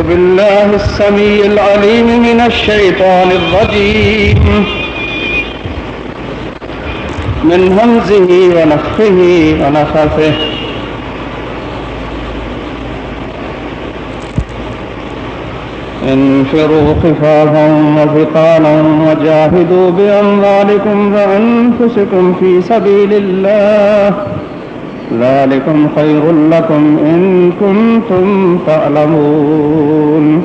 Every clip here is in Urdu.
أعوذ بالله السميع العليم من الشيطان الرجيم. من همزه ونفخه ونفثه. انفروا خفافا وثقالا وجاهدوا بأموالكم وأنفسكم في سبيل الله. ذلكم خير لكم إن كنتم تعلمون.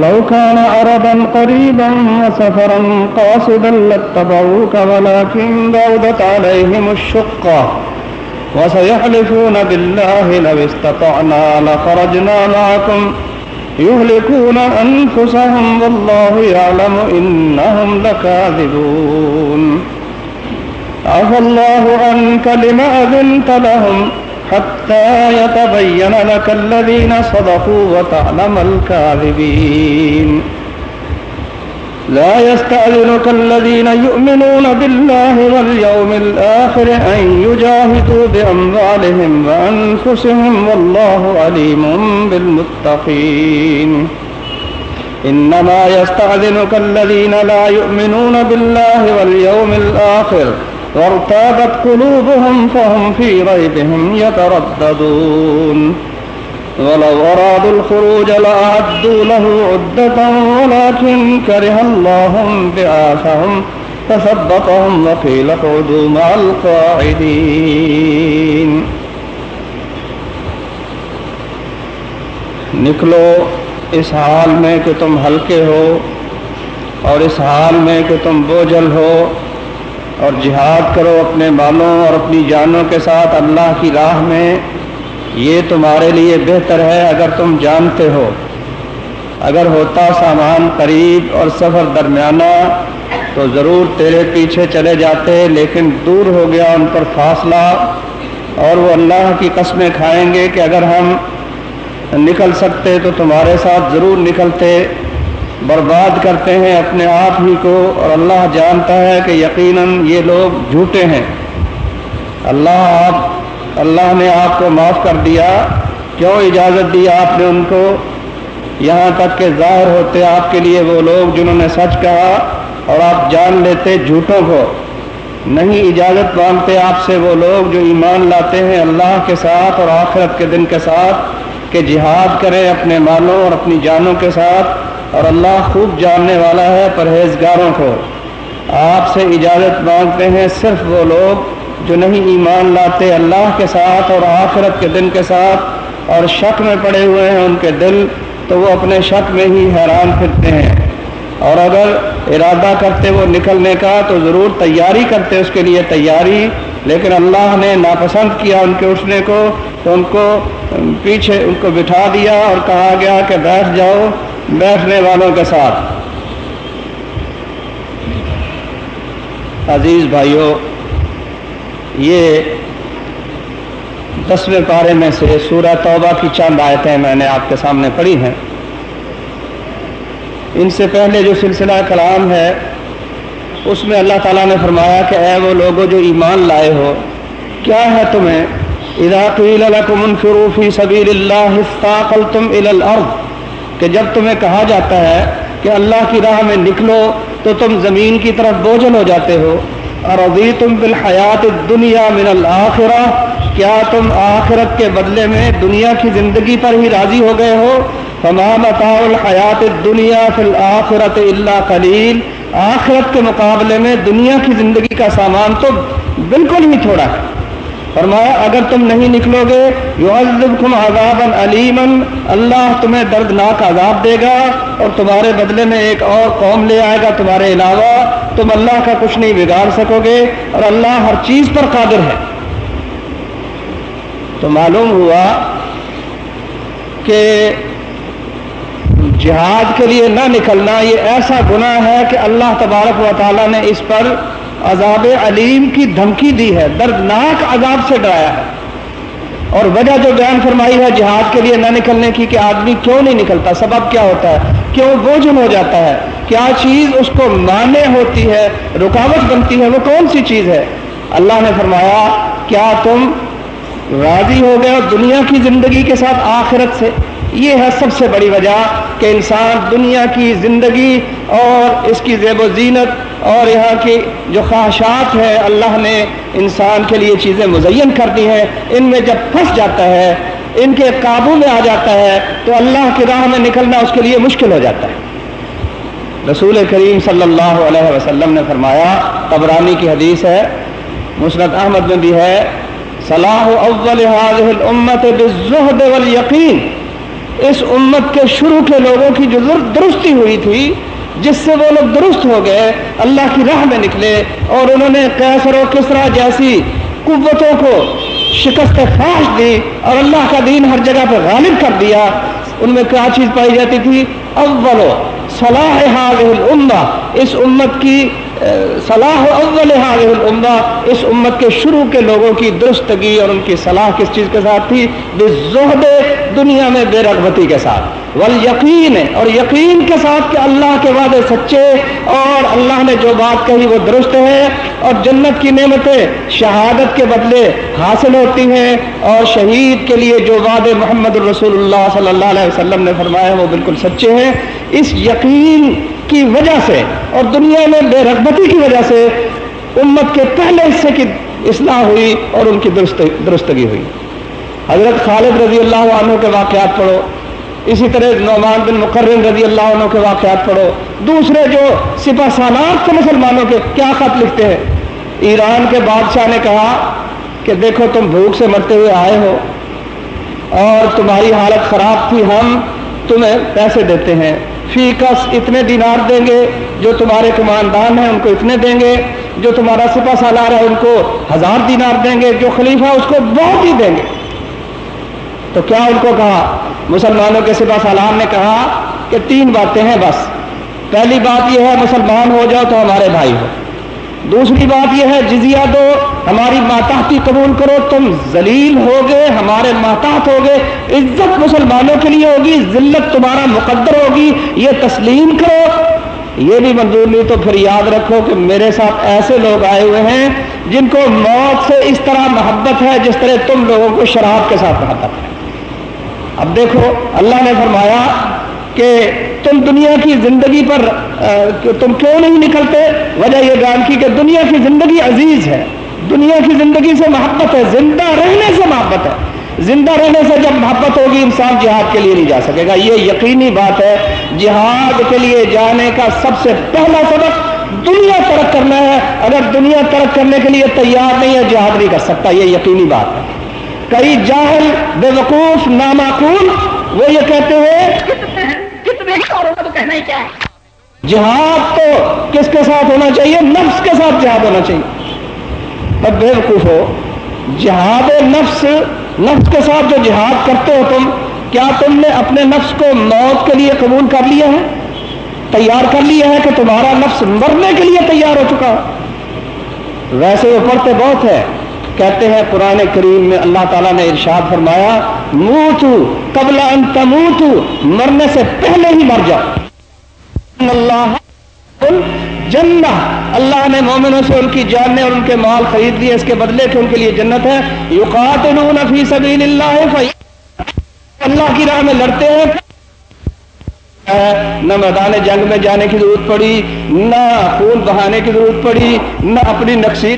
لو كان عربا قريبا وسفرا قاصدا لاتبعوك، ولكن بعدت عليهم الشقة وسيحلفون بالله لو استطعنا، لخرجنا معكم يهلكون أنفسهم، والله يعلم إنهم لكاذبون. عفى الله عنك لما أذنت لهم حتى يتبين لك الذين صدقوا وتعلم الكاذبين. لا يستأذنك الذين يؤمنون بالله واليوم الآخر أن يجاهدوا بأموالهم وأنفسهم والله عليم بالمتقين. إنما يستأذنك الذين لا يؤمنون بالله واليوم الآخر وارتابت قلوبهم فهم في ريبهم يترددون. ولو أرادوا الخروج لأعدوا له عدة، ولكن كره الله بعاثهم فثبطهم وقيل اقعدوا مع القاعدين. نکلو اس حال میں کہ تم ہلکے ہو، اور اس حال میں کہ تم بوجھل ہو اور جہاد کرو اپنے مالوں اور اپنی جانوں کے ساتھ اللہ کی راہ میں۔ یہ تمہارے لیے بہتر ہے اگر تم جانتے ہو۔ اگر ہوتا سامان قریب اور سفر درمیانہ، تو ضرور تیرے پیچھے چلے جاتے، لیکن دور ہو گیا ان پر فاصلہ۔ اور وہ اللہ کی قسمیں کھائیں گے کہ اگر ہم نکل سکتے تو تمہارے ساتھ ضرور نکلتے۔ برباد کرتے ہیں اپنے آپ ہی کو اور اللہ جانتا ہے کہ یقیناً یہ لوگ جھوٹے ہیں۔ اللہ آپ، اللہ نے آپ کو معاف کر دیا۔ کیوں اجازت دی آپ نے ان کو؟ یہاں تک کہ ظاہر ہوتے آپ کے لیے وہ لوگ جنہوں نے سچ کہا اور آپ جان لیتے جھوٹوں کو۔ نہیں اجازت مانگتے آپ سے وہ لوگ جو ایمان لاتے ہیں اللہ کے ساتھ اور آخرت کے دن کے ساتھ کہ جہاد کریں اپنے مالوں اور اپنی جانوں کے ساتھ۔ اور اللہ خوب جاننے والا ہے پرہیزگاروں کو۔ آپ سے اجازت مانگتے ہیں صرف وہ لوگ جو نہیں ایمان لاتے اللہ کے ساتھ اور آخرت کے دن کے ساتھ اور شک میں پڑے ہوئے ہیں ان کے دل، تو وہ اپنے شک میں ہی حیران پھرتے ہیں۔ اور اگر ارادہ کرتے وہ نکلنے کا، تو ضرور تیاری کرتے اس کے لیے تیاری۔ لیکن اللہ نے ناپسند کیا ان کے اٹھنے کو، تو ان کو پیچھے ان کو بٹھا دیا اور کہا گیا کہ بیٹھ جاؤ۔ بیٹھنے والوں کے ساتھ۔ عزیز بھائیوں یہ دسویں پارے میں سے سورہ توبہ کی چند آیتیں میں نے آپ کے سامنے پڑھی ہیں۔ ان سے پہلے جو سلسلہ کلام ہے، اس میں اللہ تعالیٰ نے فرمایا کہ اے وہ لوگوں جو ایمان لائے ہو، کیا ہے تمہیں؟ اذا قیل لکم انفروا فی سبیل اللہ استاقلتم الى الارض۔ کہ جب تمہیں کہا جاتا ہے کہ اللہ کی راہ میں نکلو تو تم زمین کی طرف بوجھل ہو جاتے ہو۔ اور ابھی تم بالحیات دنیا من الآخرہ کیا تم آخرت کے بدلے میں دنیا کی زندگی پر ہی راضی ہو گئے ہو؟ تمام الحیات دنیا فی الآخرت اللہ خلیل آخرت کے مقابلے میں دنیا کی زندگی کا سامان تو بالکل ہی تھوڑا ہے۔ فرمایا، اگر تم نہیں نکلو گے یعذبکم عذابا علیما اللہ تمہیں دردناک عذاب دے گا اور تمہارے بدلے میں ایک اور قوم لے آئے گا تمہارے علاوہ۔ تم اللہ کا کچھ نہیں بگاڑ سکو گے اور اللہ ہر چیز پر قادر ہے۔ تو معلوم ہوا کہ جہاد کے لیے نہ نکلنا، یہ ایسا گناہ ہے کہ اللہ تبارک و تعالیٰ نے اس پر عذاب علیم کی دھمکی دی ہے، دردناک عذاب سے ڈرایا ہے۔ اور وجہ جو بیان فرمائی ہے جہاد کے لیے نہ نکلنے کی کہ آدمی کیوں نہیں نکلتا، سبب کیا ہوتا ہے؟ کیوں بوجھل ہو جاتا ہے؟ کیا چیز اس کو مانے ہوتی ہے، رکاوٹ بنتی ہے؟ وہ کون سی چیز ہے؟ اللہ نے فرمایا، کیا تم راضی ہو گئے دنیا کی زندگی کے ساتھ آخرت سے؟ یہ ہے سب سے بڑی وجہ کہ انسان دنیا کی زندگی اور اس کی زیب و زینت اور یہاں کی جو خواہشات ہیں اللہ نے انسان کے لیے چیزیں مزین کر دی ہیں، ان میں جب پھنس جاتا ہے، ان کے قابو میں آ جاتا ہے، تو اللہ کی راہ میں نکلنا اس کے لیے مشکل ہو جاتا ہے۔ رسول کریم صلی اللہ علیہ وسلم نے فرمایا قبرانی کی حدیث ہے مسرت احمد میں بھی ہے، صلاح اول الامت بالزہد والیقین۔ اس امت کے شروع کے لوگوں کی جو درستی ہوئی تھی، جس سے وہ لوگ درست ہو گئے، اللہ کی راہ میں نکلے اور انہوں نے کیسر و کسرا جیسی قوتوں کو شکست فاش دی اور اللہ کا دین ہر جگہ پہ غالب کر دیا۔ ان میں کیا چیز پائی جاتی تھی؟ اول صلاح الامہ اس امت کی صلاح اول الامہ اس امت کے شروع کے لوگوں کی درستگی اور ان کی صلاح کس چیز کے ساتھ تھی؟ زہد دنیا میں بے رغبتی کے ساتھ۔ والیقین، اور یقین کے ساتھ کہ اللہ کے وعدے سچے اور اللہ نے جو بات کہی وہ درست ہے۔ اور جنت کی نعمتیں شہادت کے بدلے حاصل ہوتی ہیں۔ اور شہید کے لیے جو وعدے محمد الرسول اللہ صلی اللہ علیہ وسلم نے فرمایا وہ بالکل سچے ہیں۔ اس یقین کی وجہ سے اور دنیا میں بے رغبتی کی وجہ سے امت کے پہلے حصے کی اصلاح ہوئی اور ان کی درستگی ہوئی۔ حضرت خالد رضی اللہ عنہ کے واقعات پڑھو۔ اسی طرح نعمان بن مقرر رضی اللہ عنہ کے واقعات پڑھو۔ دوسرے جو سپا سالات کے مسلمانوں کے کیا خط لکھتے ہیں؟ ایران کے بادشاہ نے کہا کہ دیکھو تم بھوک سے مرتے ہوئے آئے ہو اور تمہاری حالت خراب تھی، ہم تمہیں پیسے دیتے ہیں۔ فی کس اتنے دینار دیں گے جو تمہارے کماندان ہیں ان کو اتنے دیں گے، جو تمہارا سپا سالار ہے ان کو ہزار دینار دیں گے، جو خلیفہ اس کو بہت ہی دیں گے۔ تو کیا ان کو کہا؟ مسلمانوں کے سپا سالار نے کہا کہ تین باتیں ہیں بس۔ پہلی بات یہ ہے، مسلمان ہو جاؤ تو ہمارے بھائی ہو۔ دوسری بات یہ ہے، جزیہ دو، ہماری ماتحتی قبول کرو، تم ذلیل ہو گئے ہمارے ماتحت ہو گئے عزت مسلمانوں کے لیے ہوگی، ذلت تمہارا مقدر ہوگی، یہ تسلیم کرو۔ یہ بھی منظور نہیں تو پھر یاد رکھو کہ میرے ساتھ ایسے لوگ آئے ہوئے ہیں جن کو موت سے اس طرح محبت ہے جس طرح تم لوگوں کو شراب کے ساتھ محبت ہے۔ اب دیکھو، اللہ نے فرمایا کہ تم دنیا کی زندگی پر تم کیوں نہیں نکلتے؟ وجہ یہ بیان کی کہ دنیا کی زندگی عزیز ہے۔ دنیا کی زندگی سے محبت ہے، زندہ رہنے سے محبت ہے۔ زندہ رہنے سے جب محبت ہوگی، انسان جہاد کے لیے نہیں جا سکے گا۔ یہ یقینی بات ہے، جہاد کے لیے جانے کا سب سے پہلا سبق دنیا ترک کرنا ہے۔ اگر دنیا ترک کرنے کے لیے تیار نہیں ہے، جہاد نہیں کر سکتا۔ یہ یقینی بات ہے۔ کئی جاہل بے وقوف، نامعقول، وہ یہ کہتے ہیں تو کہنا ہی کیا ہے؟ جہاد تو کس کے ساتھ ہونا چاہیے؟ نفس کے ساتھ جہاد ہونا چاہیے۔ اب بے وقوف ہو۔ جہاد نفس۔ نفس کے ساتھ جو جہاد کرتے ہو تم، کیا تم نے اپنے نفس کو موت کے لیے قبول کر لیا ہے؟ تیار کر لیا ہے کہ تمہارا نفس مرنے کے لیے تیار ہو چکا ویسے وہ پڑھتے بہت ہے کہتے ہیں قرآن کریم میں اللہ تعالیٰ نے ارشاد فرمایا منہ قبل انت منہ مرنے سے پہلے ہی مر جاؤ۔ اللہ۔ جنہ اللہ نے مومنوں سے ان کی جاننے اور ان کے مال خرید لیے، اس کے بدلے کہ ان کے لیے جنت ہے۔ یقاتلون فی سبیل اللہ اللہ کی راہ میں لڑتے ہیں۔ نہ میدان جنگ میں جانے کی ضرورت پڑی، نہ خون بہانے کی ضرورت پڑی، نہ اپنی نقصیر۔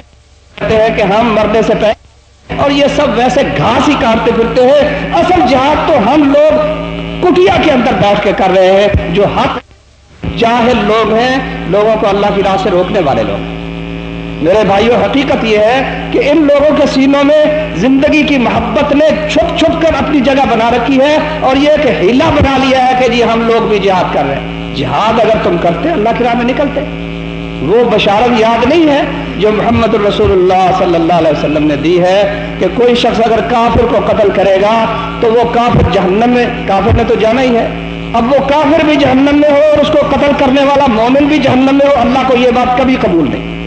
کہتے ہیں کہ ہم مرنے سے پہلے اور یہ سب ویسے گھاس ہی کاٹتے پھرتے ہیں۔ اصل جہاد تو ہم لوگ کٹیا کے اندر بیٹھ کے کر رہے ہیں، جو حق جاہل لوگ ہیں، لوگوں کو اللہ کی راہ سے روکنے والے لوگ۔ میرے بھائیوں حقیقت یہ ہے کہ ان لوگوں کے سینوں میں زندگی کی محبت نے چھپ چھپ کر اپنی جگہ بنا رکھی ہے اور یہ کہ ہیلا بنا لیا ہے کہ جی ہم لوگ بھی جہاد کر رہے ہیں۔ جہاد اگر تم کرتے، اللہ کی راہ میں نکلتے۔ وہ بشارت یاد نہیں ہے جو محمد الرسول اللہ صلی اللہ علیہ وسلم نے دی ہے کہ کوئی شخص اگر کافر کو قتل کرے گا تو وہ کافر جہنم میں کافر نے تو جانا ہی ہے۔ اب وہ کافر بھی جہنم میں ہو اور اس کو قتل کرنے والا مومن بھی جہنم میں ہو، اللہ کو یہ بات کبھی قبول نہیں۔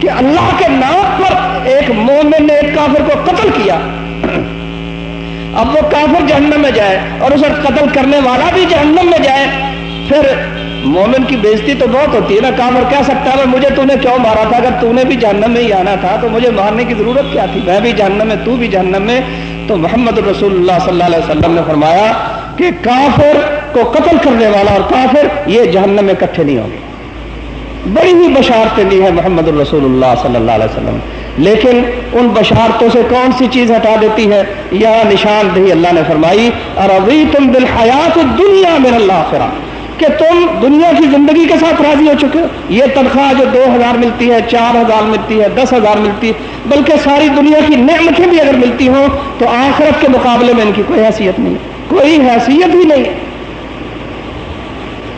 کہ اللہ کے نام پر ایک مومن نے ایک کافر کو قتل کیا۔ اب وہ کافر جہنم میں جائے اور اسے قتل کرنے والا بھی جہنم میں جائے، پھر مومن کی بےزتی تو بہت ہوتی ہے نا کامر کہہ سکتا ہے؟ مجھے تو نے کیوں مارا تھا؟ اگر تو نے بھی جہنم میں ہی آنا تھا تو مجھے مارنے کی ضرورت کیا تھی؟ میں بھی جہنم میں، تو بھی جہنم میں۔ تو محمد رسول اللہ صلی اللہ علیہ وسلم نے فرمایا کہ کافر کو قتل کرنے والا اور کافر یہ جہنم میں اکٹھے نہیں ہوں گے۔ بڑی ہی بشارتیں دی ہے محمد الرسول اللہ صلی اللہ علیہ وسلم۔ لیکن ان بشارتوں سے کون سی چیز ہٹا دیتی ہے؟ یہ نشان دہی اللہ نے فرمائی اور ابھی تم بالحیات دنیا میں اللہ فرا کہ تم دنیا کی زندگی کے ساتھ راضی ہو چکے ہو۔ یہ تنخواہ جو دو ہزار ملتی ہے، چار ہزار ملتی ہے، دس ہزار ملتی ہے، بلکہ ساری دنیا کی نعمتیں بھی اگر ملتی ہوں تو آخرت کے مقابلے میں ان کی کوئی حیثیت نہیں، کوئی حیثیت ہی نہیں۔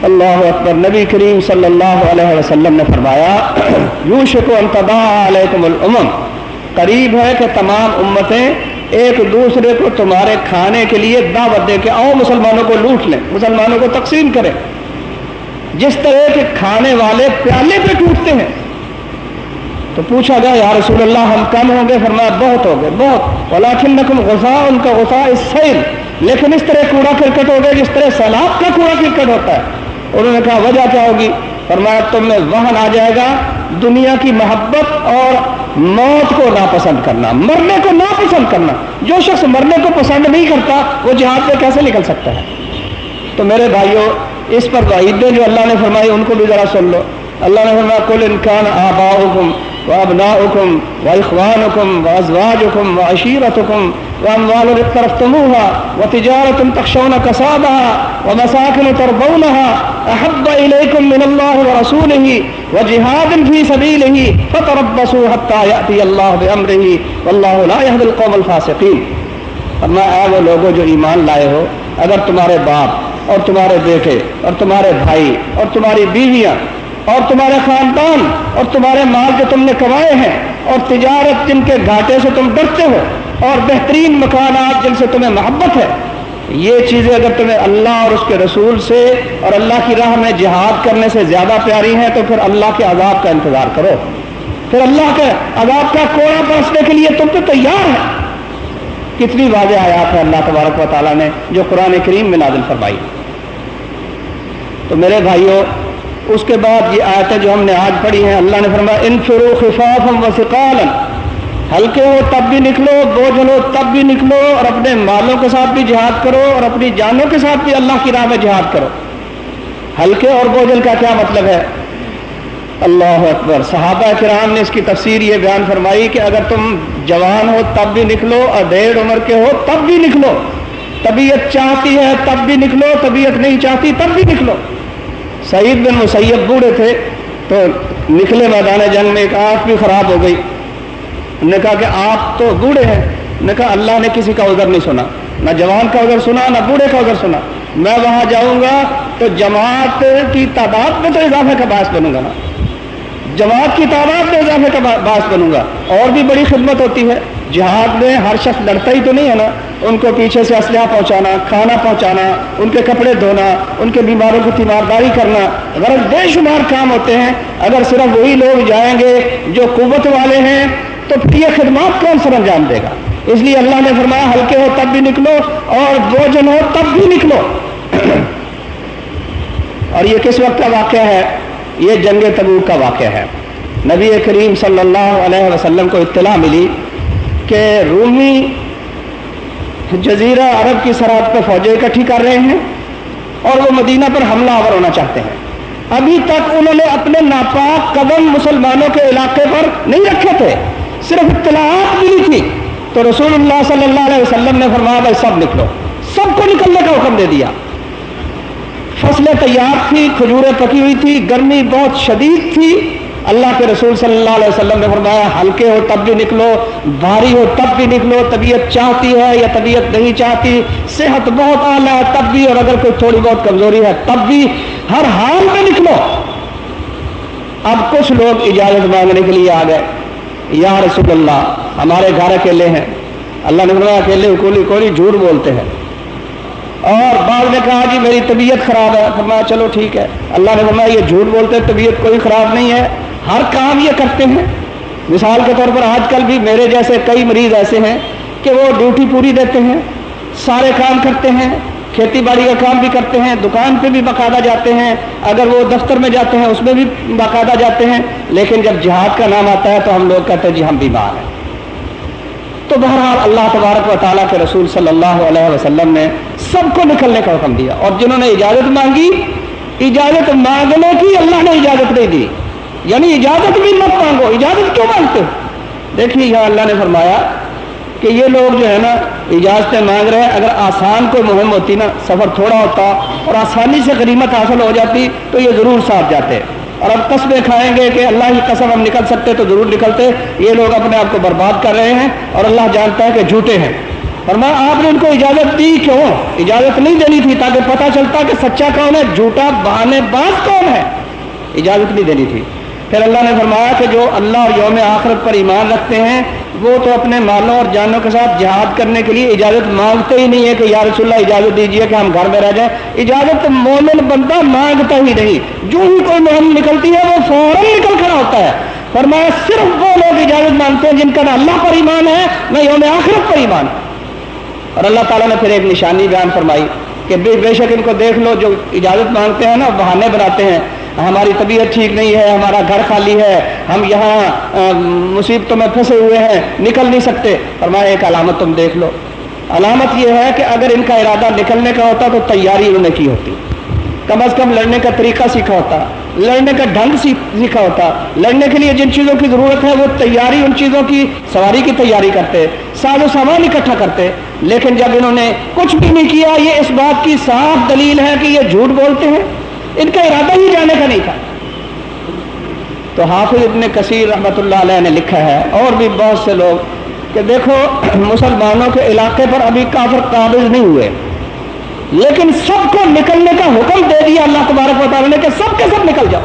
اللہ اکبر، نبی کریم صلی اللہ علیہ وسلم نے فرمایا یوشک علیکم الامم۔ قریب ہے کہ تمام امتیں ایک دوسرے کو تمہارے کھانے کے لیے دعوت دے کے آؤ مسلمانوں کو لوٹ لیں، مسلمانوں کو تقسیم کریں۔ جس طرح کے کھانے والے پیالے پہ ٹوٹتے ہیں۔ تو پوچھا گیا، یا رسول اللہ، ہم کم ہوں گے؟ فرمایا، بہت ہو گئے، بہت۔ ولاکن نقم غصہ ان کا غصہ اس سیل لیکن اس طرح کوڑا کرکٹ ہو گئے جس طرح سیلاب کا کوڑا کرکٹ ہوتا ہے۔ انہوں نے کہا، وجہ کیا ہوگی؟ فرمایا، تم میں وہن آ جائے گا، دنیا کی محبت اور موت کو ناپسند کرنا، مرنے کو ناپسند کرنا، جو شخص مرنے کو پسند نہیں کرتا، وہ جہاد پہ کیسے نکل سکتا ہے؟ تو میرے بھائیوں اس پر عیدیں جو اللہ نے فرمائی، ان کو بھی ذرا سن لو۔ اللہ نے فرمایا کل انکان آبا حکم وأبناؤكم وإخوانكم وأزواجكم وعشيرتكم وأموال اقترفتموها وتجارة تخشون كسادها ومساكن ترضونها أحب إليكم من الله ورسوله وجهاد في سبيله فتربصوا حتى يأتي الله بأمره والله لا يهدي القوم الفاسقين. اما اے وہ لوگوں جو ایمان لائے ہو، اگر تمہارے باپ اور تمہارے بیٹے اور تمہارے بھائی اور تمہاری بیویاں اور تمہارے خاندان اور تمہارے مال جو تم نے کمائے ہیں اور تجارت جن کے گھاٹے سے تم ڈرتے ہو اور بہترین مکانات جن سے تمہیں محبت ہے، یہ چیزیں اگر تمہیں اللہ اور اس کے رسول سے اور اللہ کی راہ میں جہاد کرنے سے زیادہ پیاری ہیں، تو پھر اللہ کے عذاب کا انتظار کرو۔ پھر اللہ کے عذاب کا کوڑا برسنے کے لیے تم تو تیار ہے کتنی واضح آیات ہے اللہ تبارک و تعالیٰ نے جو قرآن کریم میں نازل فرمائی۔ تو میرے بھائیوں اس کے بعد یہ آیتیں جو ہم نے آج پڑھی ہیں، اللہ نے فرمایا، ان فرو خفاف ہلکے ہو تب بھی نکلو بوجھل ہو تب بھی نکلو، اور اپنے مالوں کے ساتھ بھی جہاد کرو، اور اپنی جانوں کے ساتھ بھی اللہ کی راہ میں جہاد کرو۔ ہلکے اور بوجھل کا کیا مطلب ہے؟ اللہ اکبر۔ صحابہ کرام نے اس کی تفسیر یہ بیان فرمائی کہ اگر تم جوان ہو تب بھی نکلو اور ڈیڑھ عمر کے ہو تب بھی نکلو۔ طبیعت چاہتی ہے تب بھی نکلو، طبیعت نہیں چاہتی تب بھی نکلو۔ سعید بن مسیب بوڑھے تھے تو نکلے میدان جنگ میں ایک آنکھ بھی خراب ہو گئی۔ نے کہا کہ آپ تو بوڑھے ہیں۔ نے کہا اللہ نے کسی کا ادھر نہیں سنا، نہ جوان کا ادھر سنا، نہ بوڑھے کا ادھر سنا۔ میں وہاں جاؤں گا تو جماعت کی تعداد میں تو اضافے کا باعث بنوں گا۔ نا جماعت کی تعداد میں اضافے کا باعث بنوں گا۔ اور بھی بڑی خدمت ہوتی ہے۔ جہاد میں ہر شخص لڑتا ہی تو نہیں ہے نا۔ ان کو پیچھے سے اسلحہ پہنچانا، کھانا پہنچانا، ان کے کپڑے دھونا، ان کے بیماروں کی تیمارداری کرنا، غرض بے شمار کام ہوتے ہیں۔ اگر صرف وہی لوگ جائیں گے جو قوت والے ہیں، تو پھر یہ خدمات کون سر انجام دے گا؟ اس لیے اللہ نے فرمایا، ہلکے ہو تب بھی نکلو اور بوجھن ہو تب بھی نکلو۔ اور یہ کس وقت کا واقعہ ہے؟ یہ جنگ تبوک کا واقعہ ہے۔ نبی کریم صلی اللہ علیہ وسلم کو اطلاع ملی کہ رومی جزیرہ عرب کی سرحد پہ فوجیں اکٹھی کر رہے ہیں اور وہ مدینہ پر حملہ آور ہونا چاہتے ہیں۔ ابھی تک انہوں نے اپنے ناپاک قدم مسلمانوں کے علاقے پر نہیں رکھے تھے، صرف اطلاعات ملی تھی۔ تو رسول اللہ صلی اللہ علیہ وسلم نے فرمایا، بھائی، سب نکلو۔ سب کو نکلنے کا حکم دے دیا۔ فصلیں تیار تھی کھجوریں پکی ہوئی تھی گرمی بہت شدید تھی۔ اللہ کے رسول صلی اللہ علیہ وسلم نے فرمایا، ہلکے ہو تب بھی نکلو، بھاری ہو تب بھی نکلو، طبیعت چاہتی ہے یا طبیعت نہیں چاہتی، صحت بہت اعلیٰ ہے تب بھی، اور اگر کوئی تھوڑی بہت کمزوری ہے تب بھی، ہر حال میں نکلو۔ اب کچھ لوگ اجازت مانگنے کے لیے آ گئے۔ یا رسول اللہ، ہمارے گھر اکیلے ہیں۔ اللہ نے فرمایا، اکیلے کولی کولی جھوٹ بولتے ہیں۔ اور بعض نے کہا جی میری طبیعت خراب ہے۔ فرمایا، چلو ٹھیک ہے۔ اللہ نے فرمایا، یہ جھوٹ بولتے طبیعت کوئی خراب نہیں ہے۔ ہر کام یہ کرتے ہیں۔ مثال کے طور پر آج کل بھی میرے جیسے کئی مریض ایسے ہیں کہ وہ ڈیوٹی پوری دیتے ہیں، سارے کام کرتے ہیں، کھیتی باڑی کا کام بھی کرتے ہیں، دکان پہ بھی باقاعدہ جاتے ہیں۔ اگر وہ دفتر میں جاتے ہیں، اس میں بھی باقاعدہ جاتے ہیں۔ لیکن جب جہاد کا نام آتا ہے تو ہم لوگ کہتے ہیں جی ہم بیمار ہیں۔ تو بہرحال اللہ تبارک و تعالیٰ کے رسول صلی اللہ علیہ وسلم نے سب کو نکلنے کا حکم دیا۔ اور جنہوں نے اجازت مانگی، اجازت مانگنے کی اللہ نے اجازت نہیں دی۔ یعنی اجازت بھی مت مانگو، اجازت کیوں مانگتے؟ ہو دیکھیے، یہاں اللہ نے فرمایا کہ یہ لوگ جو ہے نا، اجازتیں مانگ رہے ہیں، اگر آسان کوئی مہم ہوتی نا، سفر تھوڑا ہوتا اور آسانی سے غریمت حاصل ہو جاتی، تو یہ ضرور ساتھ جاتے۔ اور اب قصبے کھائیں گے کہ اللہ کی قسم ہم نکل سکتے تو ضرور نکلتے۔ یہ لوگ اپنے آپ کو برباد کر رہے ہیں اور اللہ جانتا ہے کہ جھوٹے ہیں۔ اور میں آپ نے ان کو اجازت دی کیوں؟ اجازت نہیں دینی تھی تاکہ پتہ چلتا کہ سچا کون ہے، جھوٹا بہانے باز کون ہے۔ اجازت نہیں دینی تھی۔ پھر اللہ نے فرمایا کہ جو اللہ اور یوم آخرت پر ایمان رکھتے ہیں، وہ تو اپنے مالوں اور جانوں کے ساتھ جہاد کرنے کے لیے اجازت مانگتے ہی نہیں ہے کہ یا رسول اللہ اجازت دیجیے کہ ہم گھر میں رہ جائیں۔ اجازت مومن بندہ مانگتا ہی نہیں۔ جو ہی کوئی مہم نکلتی ہے، وہ فوراً نکل کھڑا ہوتا ہے۔ فرمایا، صرف وہ لوگ اجازت مانگتے ہیں جن کا نہ اللہ پر ایمان ہے، نہ یوم آخرت پر ایمان۔ اور اللہ تعالیٰ نے پھر ایک نشانی بیان فرمائی کہ بے بے شک ان کو دیکھ لو، جو اجازت مانگتے ہیں نا بہانے بناتے ہیں۔ ہماری طبیعت ٹھیک نہیں ہے، ہمارا گھر خالی ہے، ہم یہاں مصیبتوں میں پھنسے ہوئے ہیں، نکل نہیں سکتے۔ اور ایک علامت تم دیکھ لو۔ علامت یہ ہے کہ اگر ان کا ارادہ نکلنے کا ہوتا تو تیاری انہوں نے کی ہوتی۔ کم از کم لڑنے کا طریقہ سیکھا ہوتا، لڑنے کا ڈھنگ سیکھا ہوتا۔ لڑنے کے لیے جن چیزوں کی ضرورت ہے، وہ تیاری ان چیزوں کی سواری کی تیاری کرتے، ساز و سامان اکٹھا کرتے۔ لیکن جب انہوں نے کچھ بھی نہیں کیا، یہ اس بات کی صاف دلیل ہے کہ یہ جھوٹ بولتے ہیں۔ ان کا ارادہ ہی جانے کا نہیں تھا۔ تو حافظ ابن کثیر رحمۃ اللہ علیہ نے لکھا ہے، اور بھی بہت سے لوگ کہ دیکھو، مسلمانوں کے علاقے پر ابھی کافر قابض نہیں ہوئے۔ لیکن سب کو نکلنے کا حکم دے دیا اللہ تبارک و تعالیٰ نے کہ سب کے سب نکل جاؤ۔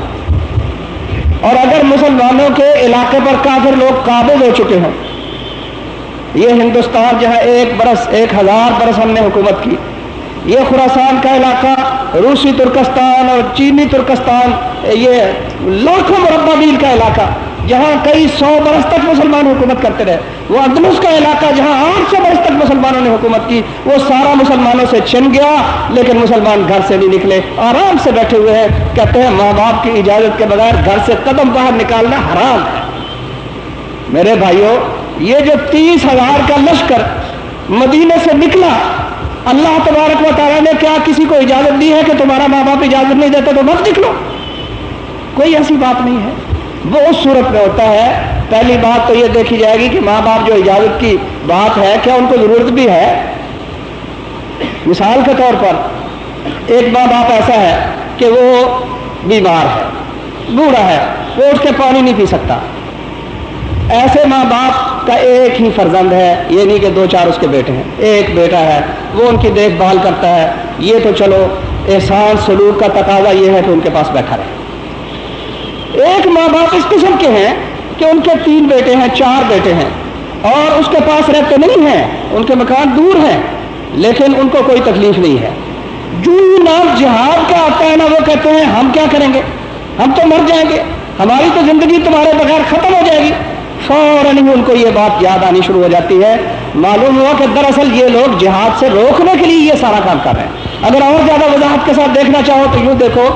اور اگر مسلمانوں کے علاقے پر کافر لوگ قابض ہو چکے ہوں، یہ ہندوستان جہاں ایک برس، ایک ہزار برس ہم نے حکومت کی، یہ خوراسان کا علاقہ روسی ترکستان اور چینی ترکستان، یہ لاکھوں مربع میل کا علاقہ، جہاں کئی سو برس تک مسلمان حکومت کرتے رہے۔ وہ اندلس کا علاقہ، جہاں آٹھ سو برس تک مسلمانوں نے حکومت کی، وہ سارا مسلمانوں سے چھن گیا، لیکن مسلمان گھر سے نہیں نکلے، آرام سے بیٹھے ہوئے ہیں۔ کہتے ہیں ماں باپ کی اجازت کے بغیر گھر سے قدم باہر نکالنا حرام ہے۔ میرے بھائیوں، یہ جو تیس ہزار کا لشکر مدینے سے نکلا اللہ تبارک و تعالیٰ نے کیا کسی کو اجازت دی ہے کہ تمہارا ماں باپ اجازت نہیں دیتے تو مت نکلو کوئی ایسی بات نہیں ہے۔ وہ اس صورت میں ہوتا ہے، پہلی بات تو یہ دیکھی جائے گی کہ ماں باپ جو اجازت کی بات ہے، کیا ان کو ضرورت بھی ہے؟ مثال کے طور پر، ایک ماں باپ ایسا ہے کہ وہ بیمار ہے، بوڑھا ہے، وہ اٹھ کے پانی نہیں پی سکتا۔ ایسے ماں باپ کا ایک ہی فرزند ہے، یہ نہیں کہ دو چار اس کے بیٹے ہیں۔ ایک بیٹا ہے، وہ ان کی دیکھ بھال کرتا ہے۔ یہ تو چلو، احسان، سلوک کا تقاضا یہ ہے کہ ان کے پاس بیٹھا رہے۔ ایک ماں باپ اس قسم کے ہیں کہ ان کے تین بیٹے ہیں، چار بیٹے ہیں۔ اور اس کے پاس رہتے نہیں ہیں، ان کے مکان دور ہیں، لیکن ان کو کوئی تکلیف نہیں ہے۔ جو نام جہاد کا آتا ہے نا، وہ کہتے ہیں، ہم کیا کریں گے؟ ہم تو مر جائیں گے۔ ہماری تو زندگی تمہارے بغیر ختم ہو جائے گی۔ فوراً ہی ان کو یہ بات یاد آنی شروع ہو جاتی ہے۔ معلوم ہوا کہ دراصل یہ لوگ جہاد سے روکنے کے لیے یہ سارا کام کر رہے ہیں۔ اگر اور زیادہ وضاحت کے ساتھ دیکھنا چاہو تو یوں دیکھو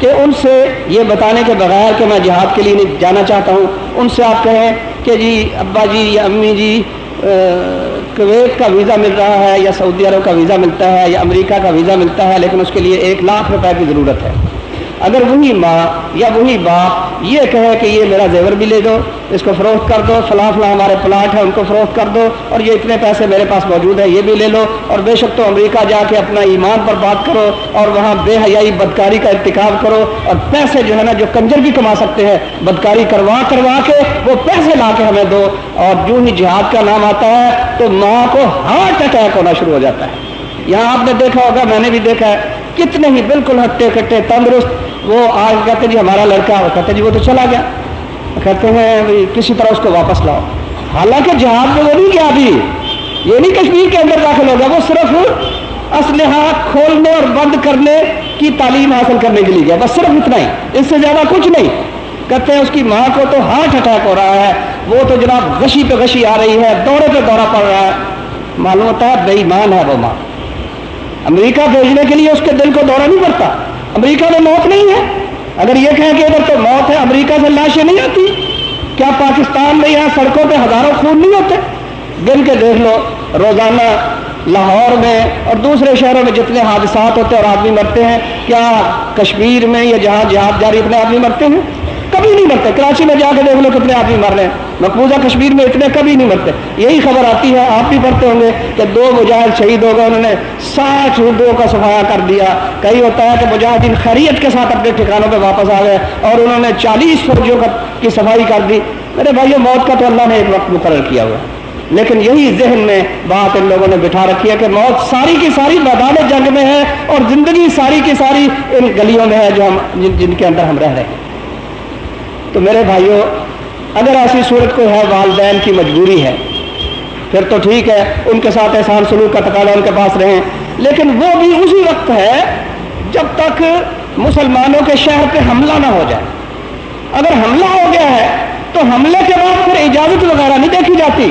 کہ ان سے یہ بتانے کے بغیر کہ میں جہاد کے لیے نہیں جانا چاہتا ہوں، ان سے آپ کہیں کہ جی ابا جی یا امی جی کویت کا ویزا مل رہا ہے یا سعودی عرب کا ویزا ملتا ہے یا امریکہ کا ویزا ملتا ہے، لیکن اس کے لیے ایک لاکھ روپے کی ضرورت ہے۔ اگر وہی ماں یا وہی باپ یہ کہے کہ یہ میرا زیور بھی لے دو، اس کو فروخت کر دو، فلاں فلاں ہمارے پلاٹ ہے ان کو فروخت کر دو، اور یہ اتنے پیسے میرے پاس موجود ہے یہ بھی لے لو، اور بے شک تو امریکہ جا کے اپنا ایمان پر بات کرو، اور وہاں بے حیائی بدکاری کا ارتکاب کرو، اور پیسے جو ہے نا، جو کنجر بھی کما سکتے ہیں، بدکاری کروا کروا کے وہ پیسے لا کے ہمیں دو، اور جو ہی جہاد کا نام آتا ہے، تو ماں کو ہارٹ اٹیک ہونا شروع ہو جاتا ہے۔ یہاں آپ نے دیکھا ہوگا، میں نے بھی دیکھا ہے، کتنے ہی بالکل ہٹے کٹے، تندرست وہ آج کہتے جی ہمارا لڑکا وہ کہتے جی وہ تو چلا گیا۔ کہتے ہیں کسی طرح اس کو واپس لاؤ۔ حالانکہ جہاز میں وہ نہیں گیا ابھی۔ یہ نہیں کشمیر کے اندر داخل ہوگا وہ صرف اسلحہ کھولنے اور بند کرنے کی تعلیم حاصل کرنے کے لیے گیا۔ بس صرف اتنا ہی، اس سے زیادہ کچھ نہیں۔ کہتے ہیں اس کی ماں کو تو ہارٹ اٹیک ہو رہا ہے، وہ تو جناب غشی پہ غشی آ رہی ہے دورے پہ دورہ پڑ رہا ہے۔ معلوم ہوتا ہے بے ایمان ہے وہ ماں۔ امریکہ بھیجنے کے لیے اس کے دل کو دورہ نہیں پڑتا۔ امریکہ میں موت نہیں ہے۔ اگر یہ کہیں کہ ادھر تو موت ہے، امریکہ سے لاشیں نہیں آتی کیا پاکستان میں یہاں سڑکوں پہ ہزاروں خون نہیں ہوتے؟ گن کے دیکھ لو، روزانہ لاہور میں اور دوسرے شہروں میں جتنے حادثات ہوتے ہیں اور آدمی مرتے ہیں، کیا کشمیر میں یا جہاں جہاد جاری اتنے آدمی مرتے ہیں؟ کبھی نہیں مرتے۔ کراچی میں جا کے دیکھ لو کتنے آدمی مر رہے ہیں۔ مقبوضہ کشمیر میں اتنے کبھی نہیں مرتے۔ یہی خبر آتی ہے، آپ بھی پڑھتے ہوں گے کہ دو مجاہد شہید ہو گئے، انہوں نے ساٹھ اردو کا صفایا کر دیا۔ کئی ہوتا ہے کہ مجاہدین خیریت کے ساتھ اپنے ٹھکانوں پہ واپس آ گئے اور انہوں نے چالیس فوجیوں کی صفائی کر دی۔ میرے بھائیو، موت کا تو اللہ نے ایک وقت مقرر کیا ہوا۔ لیکن یہی ذہن میں بات ان لوگوں نے بٹھا رکھی ہے کہ موت ساری کی ساری میدان جنگ میں ہے اور زندگی ساری کی ساری ان گلیوں میں ہے جو ہم جن کے اندر ہم رہ رہے ہیں۔ تو میرے بھائیوں اگر ایسی صورت کوئی ہے، والدین کی مجبوری ہے، پھر تو ٹھیک ہے، ان کے ساتھ احسان سلوک کا تقاضا ان کے پاس رہیں۔ لیکن وہ بھی اسی وقت ہے جب تک مسلمانوں کے شہر پہ حملہ نہ ہو جائے۔ اگر حملہ ہو گیا ہے، تو حملے کے بعد پھر اجازت وغیرہ نہیں دیکھی جاتی۔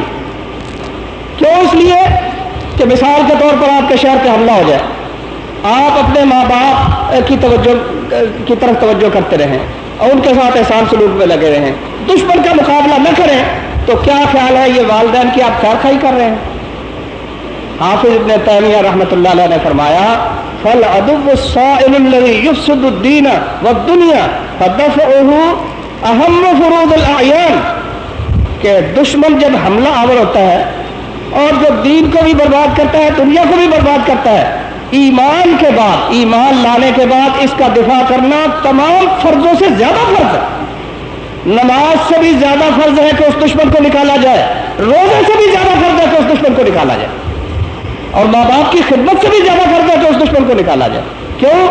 کیوں اس لیے کہ مثال کے طور پر آپ کے شہر پہ حملہ ہو جائے۔ آپ اپنے ماں باپ کی توجہ، کی طرف توجہ کرتے رہیں اور ان کے ساتھ احسان سلوک میں لگے رہیں۔ دشمن کا مقابلہ نہ کریں، تو کیا خیال ہے یہ والدین کی آپ خیر خائی کر رہے ہیں؟ حافظ ابن تیمیہ رحمۃ اللہ علیہ نے فرمایا فل ادب یفسد الدین و دنیا اہم فروض الاعیان کہ دشمن جب حملہ آور ہوتا ہے اور جب دین کو بھی برباد کرتا ہے، دنیا کو بھی برباد کرتا ہے، ایمان کے بعد، ایمان لانے کے بعد اس کا دفاع کرنا تمام فرضوں سے زیادہ فرض ہے۔ نماز سے بھی زیادہ فرض ہے کہ اس دشمن کو نکالا جائے، روزے سے بھی زیادہ فرض ہے کہ اس دشمن کو نکالا جائے۔ اور ماں باپ کی خدمت سے بھی زیادہ فرض ہے کہ اس دشمن کو نکالا جائے۔ کیوں؟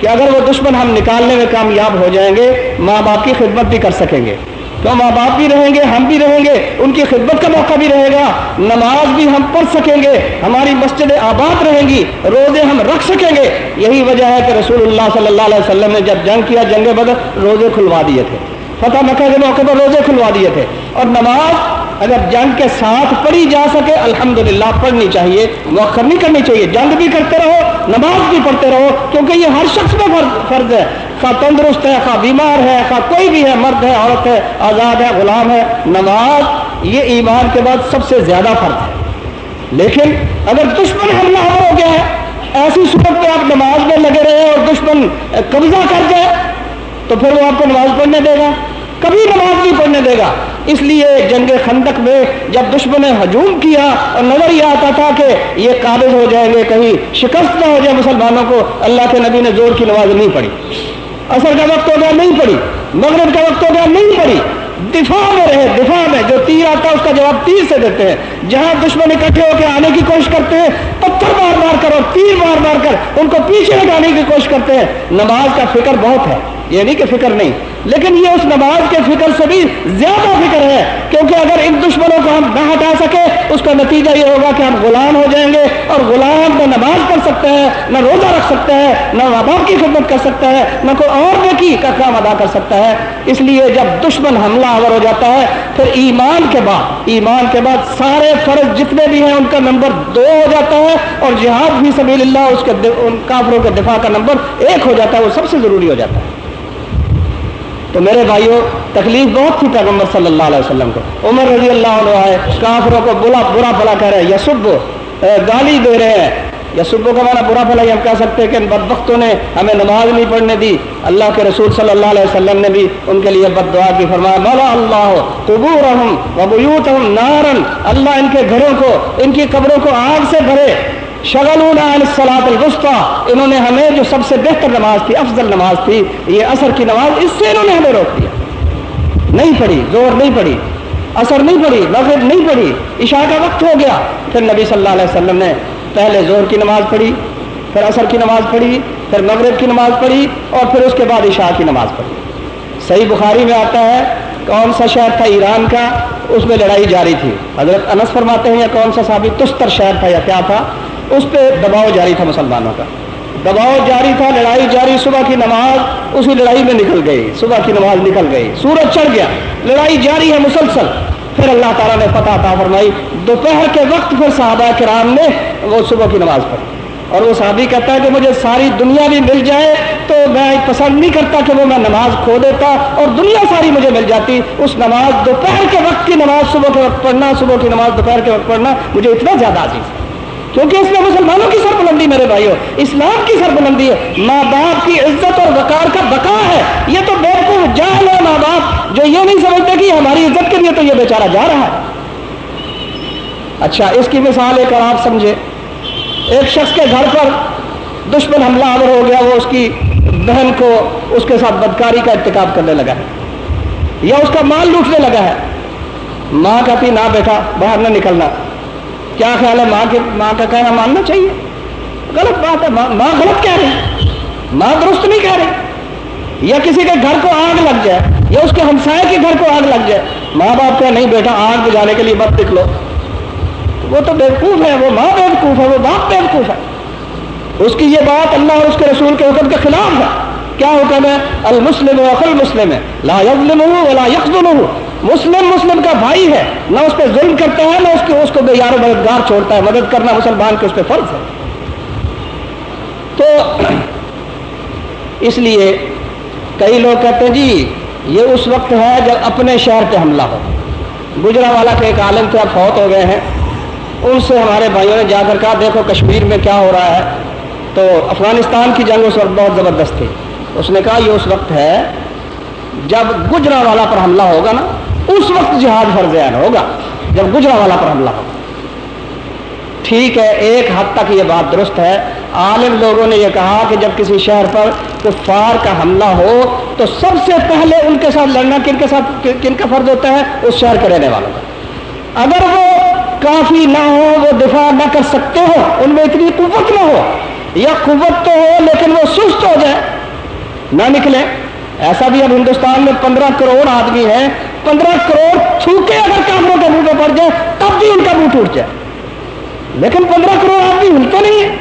کہ اگر وہ دشمن ہم نکالنے میں کامیاب ہو جائیں گے، ماں باپ کی خدمت بھی کر سکیں گے۔ تو ماں باپ بھی رہیں گے، ہم بھی رہیں گے، ان کی خدمت کا موقع بھی رہے گا۔ نماز بھی ہم پڑھ سکیں گے، ہماری مسجد آباد رہیں گی، روزے ہم رکھ سکیں گے۔ یہی وجہ ہے کہ رسول اللہ صلی اللہ علیہ وسلم نے جب جنگ کیا، جنگ بدر، روزے کھلوا دیے تھے۔ فتح مکہ کے موقع پر روزے کھلوا دیے تھے۔ اور نماز اگر جنگ کے ساتھ پڑھی جا سکے، الحمدللہ پڑھنی چاہیے مؤخر نہیں کرنی چاہیے۔ جنگ بھی کرتے رہو، نماز بھی پڑھتے رہو، کیونکہ یہ ہر شخص میں فرض ہے۔ خواہ تندرست ہے، خواہ بیمار ہے، خواہ کوئی بھی ہے، مرد ہے، عورت ہے، آزاد ہے، غلام ہے، نماز یہ ایمان کے بعد سب سے زیادہ فرض ہے۔ لیکن اگر دشمن حملہ ہو گیا ہے، ایسی صورت پہ آپ نماز میں لگے رہے اور دشمن قبضہ کر جائے، تو پھر وہ آپ کو نماز پڑھنے دے گا۔ کبھی نماز نہیں پڑھنے دے گا۔ اس لیے جنگ خندق میں جب دشمن نے ہجوم کیا اور نظر یہ آتا تھا کہ یہ قابض ہو جائیں گے، کہیں شکست نہ ہو جائے مسلمانوں کو، اللہ کے نبی نے زور کی نماز نہیں پڑھی۔ اثر کا وقت ہو گیا، نہیں پڑھی۔ مغرب کا وقت ہو گیا، نہیں پڑھی۔ دفاع میں رہے، دفاع میں۔ جو تیر آتا ہے، اس کا جواب تیر سے دیتے ہیں۔ جہاں دشمن اکٹھے ہو کے آنے کی کوشش کرتے ہیں، پتھر مار مار کر اور تیر مار مار کر ان کو پیچھے لگانے کی کوشش کرتے ہیں۔ نماز کا فکر بہت ہے۔ یہ نہیں کہ فکر نہیں، لیکن یہ اس نماز کے فکر سے بھی زیادہ فکر ہے، کیونکہ اگر ان دشمنوں کو ہم نہ ہٹا سکے، اس کا نتیجہ یہ ہوگا کہ ہم غلام ہو جائیں گے اور غلام نہ نماز پڑھ سکتے ہیں نہ روزہ رکھ سکتا ہے، نہ ماں باپ کی خدمت کر سکتا ہے، نہ کوئی اور نیکی کا کام ادا کر سکتا ہے۔ اس لیے جب دشمن حملہ آور ہو جاتا ہے، پھر ایمان کے بعد، ایمان کے بعد سارے فرض جتنے بھی ہیں، ان کا نمبر دو ہو جاتا ہے اور جہاد بھی سبیل اللہ، اس کے ان کافروں کے دفاع کا نمبر ایک ہو جاتا ہے، وہ سب سے ضروری ہو جاتا ہے۔ تو میرے بھائیوں تکلیف بہت تھی پیغمبر صلی اللہ علیہ وسلم کو۔ عمر رضی اللہ عنہ آئے، کافروں کو بلا برا بھلا کہہ رہے ہیں یسب گالی دے رہے ہیں۔ یسبوں کا مانا برا بھلا ہم کہہ سکتے ہیں کہ ان بدبختوں نے ہمیں نماز نہیں پڑھنے دی۔ اللہ کے رسول صلی اللہ علیہ وسلم نے بھی ان کے لیے بد دعا کی، فرمایا مولا اللہ قبور نارن۔ اللہ ان کے گھروں کو، ان کی قبروں کو آگ سے بھرے۔ شغلونا عن الصلاة انہوں نے ہمیں جو سب سے بہتر نماز تھی، افضل نماز تھی، یہ اثر کی نماز، اس سے انہوں نے ہمیں روک دیا۔ نہیں پڑھی، زور نہیں پڑھی، اثر نہیں پڑھی مغرب نہیں پڑھی، عشاء کا وقت ہو گیا۔ پھر نبی صلی اللہ علیہ وسلم نے پہلے زور کی نماز پڑھی، پھر اثر کی نماز پڑھی، پھر مغرب کی نماز پڑھی، اور پھر اس کے بعد عشاء کی نماز پڑھی۔ صحیح بخاری میں آتا ہے، کون سا شہر تھا ایران کا؟ اس میں لڑائی جاری تھی۔ حضرت انس فرماتے ہیں یا کون سا ثابت، تستر شہر تھا یا کیا تھا؟ اس پہ دباؤ جاری تھا مسلمانوں کا۔ دباؤ جاری تھا، لڑائی جاری، صبح کی نماز اسی لڑائی میں نکل گئی، صبح کی نماز نکل گئی۔ سورج چڑھ گیا، لڑائی جاری ہے مسلسل۔ پھر اللہ تعالیٰ نے فتح تھا فرمائی۔ دوپہر کے وقت پھر صحابہ کرام نے وہ صبح کی نماز پڑھی۔ اور وہ صحابی کہتا ہے کہ مجھے ساری دنیا بھی مل جائے تو میں پسند نہیں کرتا کہ وہ میں نماز کھو دیتا اور دنیا ساری مجھے مل جاتی۔ اس نماز، دوپہر کے وقت کی نماز، صبح کے وقت پڑھنا، صبح کی نماز، دوپہر کے وقت پڑھنا مجھے اتنا زیادہ عزیز ہے۔ کیونکہ اس میں مسلمانوں کی سر بلندی میرے بھائی اسلام کی سر بلندی ہے۔ ماں باپ کی عزت اور وقار کا بقا ہے۔ یہ تو بالکل جہل ہے ماں باپ، جو یہ نہیں سمجھتے کہ ہماری عزت کے لیے تو یہ بیچارہ جا رہا ہے۔ اچھا اس کی مثال ایک اور آپ سمجھے ایک شخص کے گھر پر دشمن حملہ آور ہو گیا، وہ اس کی بہن کو اس کے ساتھ بدکاری کا ارتکاب کرنے لگا ہے، یا اس کا مال لوٹنے لگا ہے۔ ماں کہتی، نہ بیٹا، باہر نہ نکلنا۔ کیا خیال ہے ماں کے ماں کا کہنا ماننا چاہیے؟ غلط بات ہے، ماں غلط کہہ رہی ماں درست نہیں کہہ رہی۔ یا کسی کے گھر کو آگ لگ جائے، یا اس کے ہمسائے کے گھر کو آگ لگ جائے۔ ماں باپ کہ نہیں بیٹا، آگ بجانے کے لیے مت نکلو۔ وہ تو بیوقوف ہے، وہ ماں بیوقوف ہے، وہ باپ بیوقوف ہے۔ اس کی یہ بات اللہ اور اس کے رسول کے حکم کے خلاف ہے۔ کیا حکم ہے؟ المسلم و اقل مسلم ہے لا یظلم ولا یخن مسلم مسلم کا بھائی ہے، نہ اس پہ ظلم کرتا ہے، نہ اس کے اس کو بے یار مددگار چھوڑتا ہے۔ مدد کرنا مسلمان کے اس پہ فرض ہے۔ تو اس لیے کئی لوگ کہتے ہیں جی یہ اس وقت ہے جب اپنے شہر پہ حملہ ہو۔ گجرا والا کے ایک عالم تھے اب فوت ہو گئے ہیں۔ ان سے ہمارے بھائیوں نے جا کر کہا، دیکھو کشمیر میں کیا ہو رہا ہے۔ تو افغانستان کی جنگ اس وقت بہت زبردست تھی۔ اس نے کہا، یہ اس وقت ہے جب گجرا والا پر حملہ ہوگا نا اس وقت جہاد فرض عین ہوگا، جب گجرا والا پر حملہ ہوگا ٹھیک ہے، ایک حد تک یہ بات درست ہے۔ عالم لوگوں نے یہ کہا کہ جب کسی شہر پر کفار کا حملہ ہو، تو سب سے پہلے ان کے ساتھ لڑنا کن کے ساتھ، کن کا فرض ہوتا ہے؟ اس شہر کے رہنے والوں کا۔ اگر وہ کافی نہ ہو، وہ دفاع نہ کر سکتے ہو، ان میں اتنی قوت نہ ہو، یا قوت تو ہو لیکن وہ سست ہو جائے، نہ نکلے ایسا بھی اب ہندوستان میں پندرہ کروڑ آدمی ہیں پندرہ کروڑ چھوکے اگر کافروں کے منہ پہ پڑ جائے تب بھی ان کا منہ ٹوٹ جائے۔ لیکن پندرہ کروڑ آدمی ملتے نہیں ہیں۔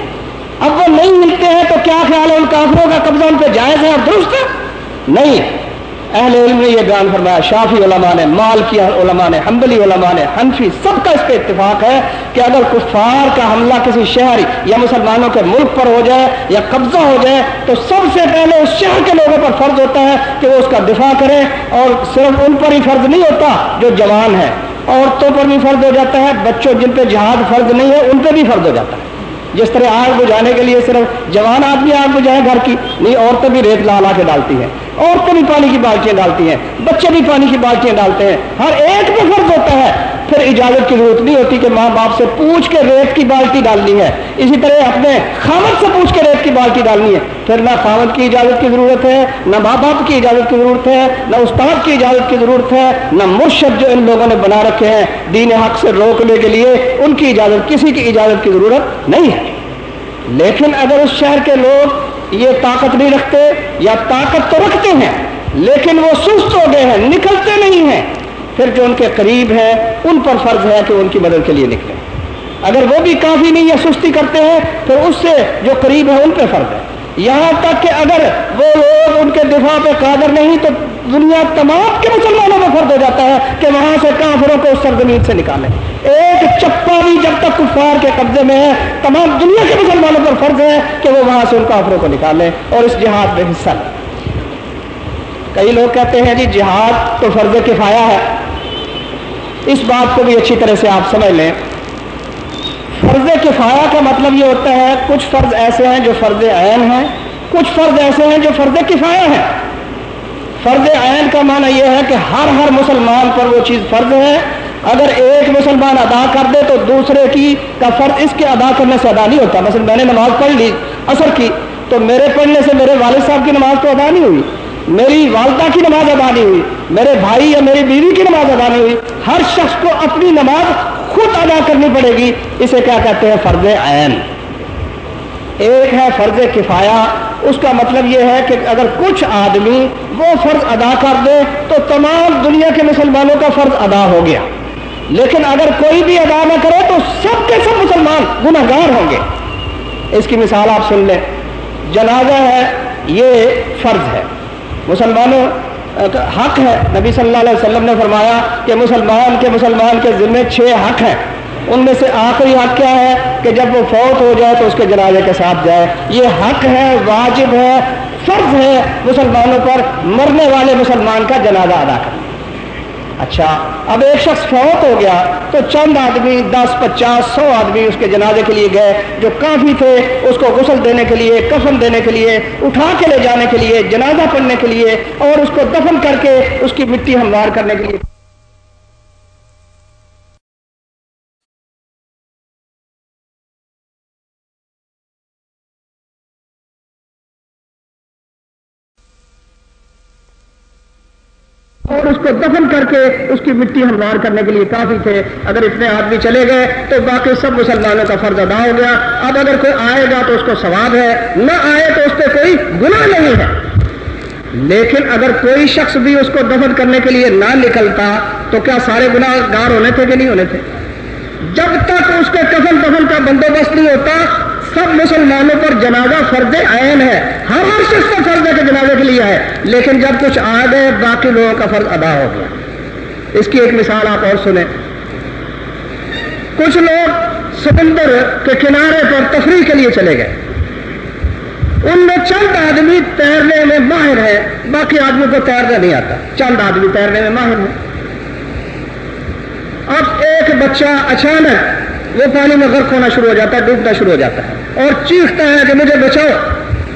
اب وہ نہیں ملتے ہیں تو کیا خیال ہے ان کافروں کا قبضہ ان پہ جائز ہے اور درست ہے؟ نہیں۔ اہل علم نے یہ بیان فرمایا شافی علماء نے مال کیا علماء نے، حنبلی علماء نے، حنفی سب کا اس پہ اتفاق ہے کہ اگر کفار کا حملہ کسی شہر یا مسلمانوں کے ملک پر ہو جائے یا قبضہ ہو جائے، تو سب سے پہلے اس شہر کے لوگوں پر فرض ہوتا ہے کہ وہ اس کا دفاع کریں اور صرف ان پر ہی فرض نہیں ہوتا جو جوان ہے عورتوں پر بھی فرض ہو جاتا ہے، بچوں جن پہ جہاد فرض نہیں ہے، ان پہ بھی فرض ہو جاتا ہے۔ جس طرح آگ بجھانے کے لیے صرف جوان آدمی آگ بجھائے گھر کی، نہیں، عورتیں بھی ریت لا لا کے ڈالتی ہیں۔ عورتیں بھی پانی کی بالٹیاں ڈالتی ہیں، بچے بھی پانی کی بالٹیاں ڈالتے ہیں۔ ہر ایک پہ فرض ہوتا ہے۔ پھر اجازت کی ضرورت نہیں ہوتی کہ ماں باپ سے پوچھ کے ریت کی بالٹی ڈالنی ہے۔ اسی طرح اپنے خامد سے پوچھ کے ریت کی بالٹی ڈالنی ہے۔ پھر نہ خامد کی اجازت کی ضرورت ہے، نہ ماں باپ کی اجازت کی ضرورت ہے، نہ استاد کی اجازت کی ضرورت ہے، نہ مرشد جو ان لوگوں نے بنا رکھے ہیں دین حق سے روکنے کے لیے، ان کی اجازت، کسی کی اجازت کی ضرورت نہیں ہے۔ لیکن اگر اس شہر کے لوگ یہ طاقت نہیں رکھتے یا طاقت تو رکھتے ہیں، لیکن وہ سست ہو گئے ہیں، نکلتے نہیں ہیں۔ پھر جو ان کے قریب ہیں، ان پر فرض ہے کہ ان کی مدد کے لیے نکلیں۔ اگر وہ بھی کافی نہیں ہے سستی کرتے ہیں، پھر اس سے جو قریب ہے، ان پہ فرض ہے۔ یہاں تک کہ اگر وہ لوگ ان کے دفاع پہ قادر نہیں، تو دنیا تمام کے مسلمانوں میں فرض ہو جاتا ہے کہ وہاں سے کافروں کو اس سرزمین سے نکالیں۔ ایک چپا بھی جب تک کفار کے قبضے میں ہے، تمام دنیا کے مسلمانوں پر فرض ہے کہ وہ وہاں سے ان کافروں کو نکالیں اور اس جہاد میں حصہ لیں۔ کئی لوگ کہتے ہیں جی جہاد تو فرض کفایا ہے۔ اس بات کو بھی اچھی طرح سے آپ سمجھ لیں۔ فرض کفایا کا مطلب یہ ہوتا ہے، کچھ فرض ایسے ہیں جو فرض عین ہیں، کچھ فرض ایسے ہیں جو فرض کفایا ہیں۔ فرض عین کا معنی یہ ہے کہ ہر ہر مسلمان پر وہ چیز فرض ہے۔ اگر ایک مسلمان ادا کر دے تو دوسرے کی کا فرض اس کے ادا کرنے سے ادا نہیں ہوتا۔ مثلا میں نے نماز پڑھ لی اثر کی تو میرے پڑھنے سے میرے والد صاحب کی نماز تو ادا نہیں ہوئی۔ میری والدہ کی نماز ادا نہیں ہوئی۔ میرے بھائی یا میری بیوی کی نماز ادا نہیں ہوئی۔ ہر شخص کو اپنی نماز خود ادا کرنی پڑے گی۔ اسے کیا کہتے ہیں؟ فرض عین۔ ایک ہے فرض کفایا اس کا مطلب یہ ہے کہ اگر کچھ آدمی وہ فرض ادا کر دے تو تمام دنیا کے مسلمانوں کا فرض ادا ہو گیا۔ لیکن اگر کوئی بھی ادا نہ کرے تو سب کے سب مسلمان گناہ گار ہوں گے۔ اس کی مثال آپ سن لیں۔ جنازہ ہے، یہ فرض ہے۔ مسلمانوں، حق ہے۔ نبی صلی اللہ علیہ وسلم نے فرمایا کہ مسلمان کے مسلمان کے ذمے چھ حق ہیں۔ ان میں سے آخری حق کیا ہے کہ جب وہ فوت ہو جائے تو اس کے جنازے کے ساتھ جائے؟ یہ حق ہے، واجب ہے، فرض ہے مسلمانوں پر مرنے والے مسلمان کا جنازہ ادا کرنا۔ اچھا اب ایک شخص فوت ہو گیا تو چند آدمی، دس، پچاس، سو آدمی اس کے جنازے کے لیے گئے جو کافی تھے، اس کو غسل دینے کے لیے، کفن دینے کے لیے، اٹھا کے لے جانے کے لیے، جنازہ پڑھنے کے لیے اور اس کو دفن کر کے اس کی مٹی ہموار کرنے کے لیے۔ اس کو دفن کر کے اس کی مٹی ہموار کرنے کے لیے کافی تھے۔ اگر اتنے آدمی چلے گئے تو باقی سب مسلمانوں کا فرض ادا ہو گیا۔ اب اگر کوئی آئے گا تو اس کو ثواب ہے، نہ آئے تو اس پہ کوئی گناہ نہیں ہے۔ لیکن اگر کوئی شخص بھی اس کو دفن کرنے کے لیے نہ نکلتا تو کیا سارے گناہ گار ہونے تھے کہ نہیں ہونے تھے؟ جب تک اس کے کفن دفن کا بندوبست نہیں ہوتا سب مسلمانوں پر جنازہ فرد عین ہے۔ ہر ہر شخص کا فرض ہے کہ جنازے کے لیے ہے۔ لیکن جب کچھ آ گئے، باقی لوگوں کا فرض ادا ہو گیا۔ اس کی ایک مثال آپ اور سنیں۔ کچھ لوگ سمندر کے کنارے پر تفریح کے لیے چلے گئے۔ ان میں چند آدمی تیرنے میں ماہر ہے باقی آدمی کو تیرنا نہیں آتا۔ چند آدمی تیرنے میں ماہر ہے اب ایک بچہ اچانک وہ پانی میں غرق ہونا شروع ہو جاتا ہے، ڈوبنا شروع ہو جاتا ہے۔ اور چیختا ہے کہ مجھے بچاؤ۔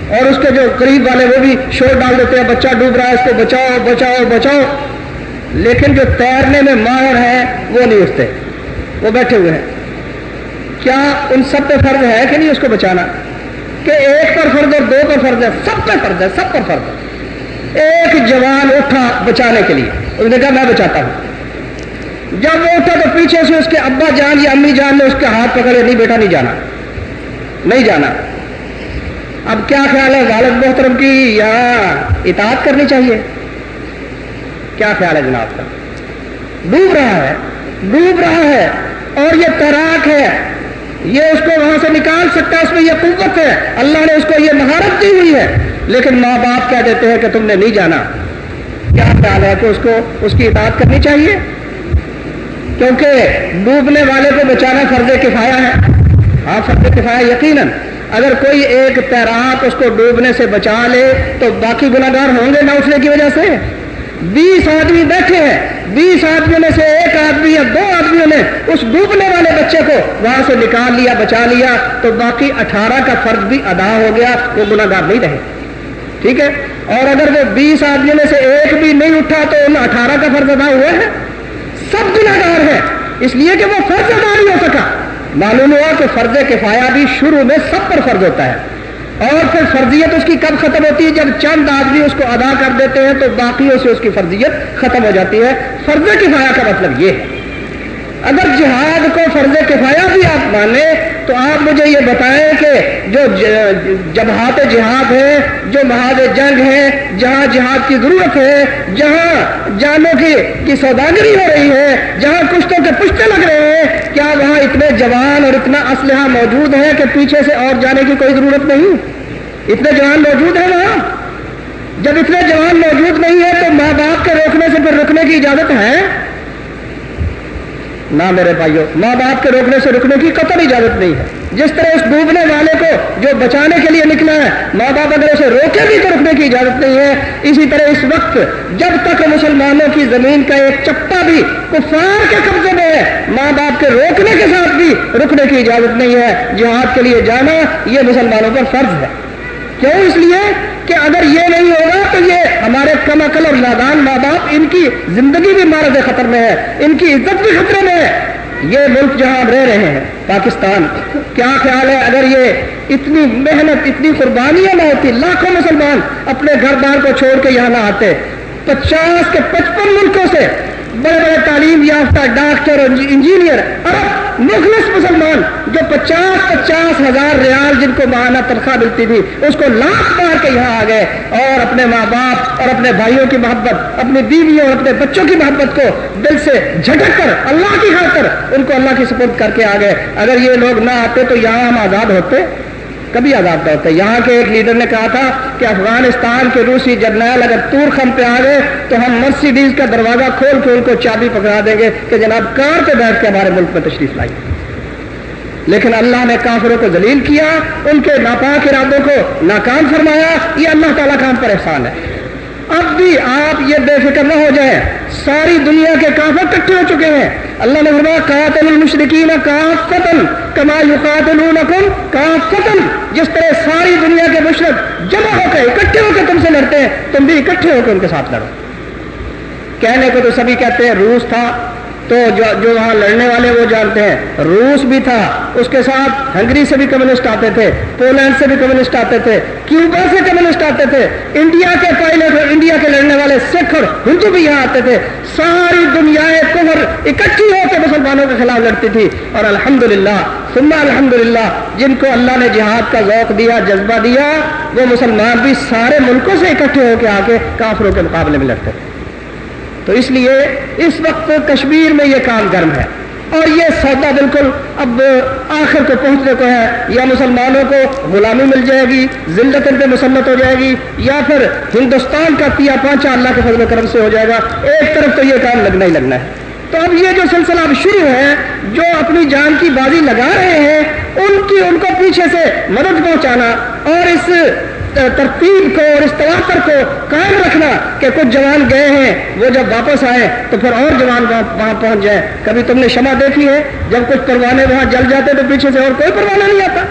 اور اس کے جو قریب والے وہ بھی شور ڈال دیتے ہیں، بچہ ڈوب رہا ہے، اس کو بچاؤ بچاؤ بچاؤ۔ لیکن جو تیرنے میں ماہر ہیں، وہ نہیں اٹھتے۔ وہ بیٹھے ہوئے ہیں۔ کیا ان سب پہ فرض ہے کہ نہیں اس کو بچانا؟ کہ ایک پر فرض اور دو پر فرض ہے۔ سب پہ فرض ہے، سب پر فرض ہے۔ ایک جوان اٹھا بچانے کے لیے۔ اس نے کہا، میں بچاتا ہوں۔ جب وہ اٹھا تو پیچھے سے اس کے ابا جان یا امی جان نے اس کے ہاتھ پکڑے، نہیں بیٹا، نہیں جانا۔ نہیں جانا۔ اب کیا خیال ہے؟ غالب محترم کی یا اطاعت کرنی چاہیے؟ کیا خیال ہے جناب کا؟ ڈوب رہا ہے، ڈوب رہا ہے اور یہ تیراک ہے۔ یہ اس کو وہاں سے نکال سکتا ہے، اس میں یہ قوت ہے۔ اللہ نے اس کو یہ مہارت دی ہوئی ہے۔ لیکن ماں باپ کہہ دیتے ہیں کہ تم نے نہیں جانا۔ کیا خیال ہے کہ اس کو، اس کی اطاعت کرنی چاہیے؟ کیونکہ ڈوبنے والے کو بچانا فرض کفایا ہے۔ ہاں فرض کفایا یقیناً اگر کوئی ایک تیراک اس کو ڈوبنے سے بچا لے تو باقی گناگار ہوں گے نہ اٹھنے کی وجہ سے۔ بیس آدمی بیٹھے ہیں، بیس آدمیوں میں سے ایک آدمی یا دو آدمیوں نے اس ڈوبنے والے بچے کو وہاں سے نکال لیا، بچا لیا، تو باقی اٹھارہ کا فرض بھی ادا ہو گیا، وہ گناگار نہیں رہے۔ ٹھیک ہے؟ اور اگر وہ بیس آدمیوں میں سے ایک بھی نہیں اٹھا تو ان اٹھارہ کا فرض ادا ہوا ہے۔ سب گناگار ہے اس لیے کہ وہ فرض ادا نہیں ہو سکا۔ معلوم ہوا کہ فرض کفایا بھی شروع میں سب پر فرض ہوتا ہے۔ اور پھر فرضیت اس کی کب ختم ہوتی ہے؟ جب چند آدمی اس کو ادا کر دیتے ہیں تو باقیوں سے اس کی فرضیت ختم ہو جاتی ہے۔ فرض کفایا کا مطلب یہ ہے۔ اگر جہاد کو فرض کفایا بھی آپ مانیں تو آپ مجھے یہ بتائیں کہ جو جبہات جہاد ہے، جو محاذ جنگ ہے، جہاں جہاد کی ضرورت ہے، جہاں جانوں کی کی سوداگری ہو رہی ہے، جہاں کشتوں کے پشتے لگ رہے ہیں، کیا وہاں اتنے جوان اور اتنا اسلحہ موجود ہے کہ پیچھے سے اور جانے کی کوئی ضرورت نہیں؟ اتنے جوان موجود ہیں وہاں؟ جب اتنے جوان موجود نہیں ہے تو ماں باپ کے روکنے سے پھر رکنے کی اجازت ہے؟ نہ میرے بھائیوں ماں باپ کے روکنے سے رکنے کی قطر اجازت نہیں ہے۔ جس طرح اس ڈوبنے والے کو جو بچانے کے لیے نکلا ہے، ماں باپ اگر اسے روکے بھی تو رکنے کی اجازت نہیں ہے۔ اسی طرح اس وقت جب تک مسلمانوں کی زمین کا ایک چپٹا بھی کفار کے قبضے میں ہے، ماں باپ کے روکنے کے ساتھ بھی رکنے کی اجازت نہیں ہے۔ جہاد کے لیے جانا یہ مسلمانوں پر فرض ہے۔ کیوں اس لیے کہ اگر یہ نہیں ہوگا تو یہ ہمارے کم عقل اور نادان ماں باپ ان کی زندگی بھی مارد خطر میں ہے، ان کی عزت بھی خطرے میں ہے۔ یہ ملک جہاں ہم رہ رہے ہیں، پاکستان، کیا خیال ہے اگر یہ اتنی محنت، اتنی قربانیاں نہ ہوتی، لاکھوں مسلمان اپنے گھر بار کو چھوڑ کے یہاں نہ آتے، پچاس کے پچپن ملکوں سے بڑے بڑے تعلیم یافتہ ڈاکٹر اور انجینئر، ارب مخلص مسلمان جو پچاس پچاس ہزار ریال جن کو ماہانہ تنخواہ ملتی تھی، اس کو لاکھ مار کے یہاں آ گئے اور اپنے ماں باپ اور اپنے بھائیوں کی محبت، اپنی بیویوں اور اپنے بچوں کی محبت کو دل سے جھٹک کر، اللہ کی خاطر ان کو اللہ کی سپورٹ کر کے آ گئے۔ اگر یہ لوگ نہ آتے تو یہاں ہم آزاد ہوتے۔ کبھی آزاد نہ ہے۔ یہاں کے ایک لیڈر نے کہا تھا کہ افغانستان کے روسی جرنیل اگر تور خم پہ آ گئے تو ہم مرسیڈیز کا دروازہ کھول کھول کو چابی پکڑا دیں گے کہ جناب کار پہ بیٹھ کے ہمارے ملک میں تشریف لائی۔ لیکن اللہ نے کافروں کو ذلیل کیا، ان کے ناپاک ارادوں کو ناکام فرمایا۔ یہ اللہ تعالیٰ کا ہم پر احسان ہے۔ اب بھی آپ یہ بے فکر نہ ہو جائیں۔ ساری دنیا کے کافر کٹھے ہو چکے ہیں۔ اللہ نے فرمایا قاتل المشرقین کافتن کما یقاتلونکم کافتن۔ جس طرح ساری دنیا کے مشرق جمع ہو کے اکٹھے ہو کے تم سے لڑتے ہیں، تم بھی اکٹھے ہو کے ان کے ساتھ لڑو۔ کہنے کو تو سبھی کہتے ہیں، روس تھا تو جو جو وہاں لڑنے والے وہ جانتے ہیں۔ روس بھی تھا، اس کے ساتھ ہنگری سے بھی کمیونسٹ آتے تھے، پولینڈ سے بھی کمیونسٹ آتے تھے، کیوبا سے کمیونسٹ آتے تھے۔ انڈیا کے پائلٹ اور انڈیا کے لڑنے والے سکھ اور ہندو بھی یہاں آتے تھے۔ ساری دنیا کمر اکٹھی ہو کے مسلمانوں کے خلاف لڑتی تھی۔ اور الحمدللہ للہ الحمدللہ، جن کو اللہ نے جہاد کا ذوق دیا، جذبہ دیا، وہ مسلمان بھی سارے ملکوں سے اکٹھے ہو کے آ کے کافروں کے مقابلے میں لڑتے۔ تھے تو اس لیے اس وقت کشمیر میں یہ کام گرم ہے اور یہ سودا بالکل اب آخر کو پہنچنے کو ہے، یا مسلمانوں کو غلامی مل جائے گی ذلت پہ مسلط ہو جائے گی، یا پھر ہندوستان کا پیا پانچا اللہ کے فضل و کرم سے ہو جائے گا، ایک طرف تو یہ کام لگنا ہی لگنا ہے۔ تو اب یہ جو سلسلہ اب شروع ہے، جو اپنی جان کی بازی لگا رہے ہیں، ان کی، ان کو پیچھے سے مدد پہنچانا اور اس ترتیب کو اور اس تواتر کو قائم رکھنا کہ کچھ جوان گئے ہیں، وہ جب واپس آئے تو پھر اور جوان وہاں پہنچ جائے۔ کبھی تم نے شمع دیکھی ہے، جب کچھ پروانے وہاں جل جاتے تو پیچھے سے اور کوئی پروانہ نہیں آتا۔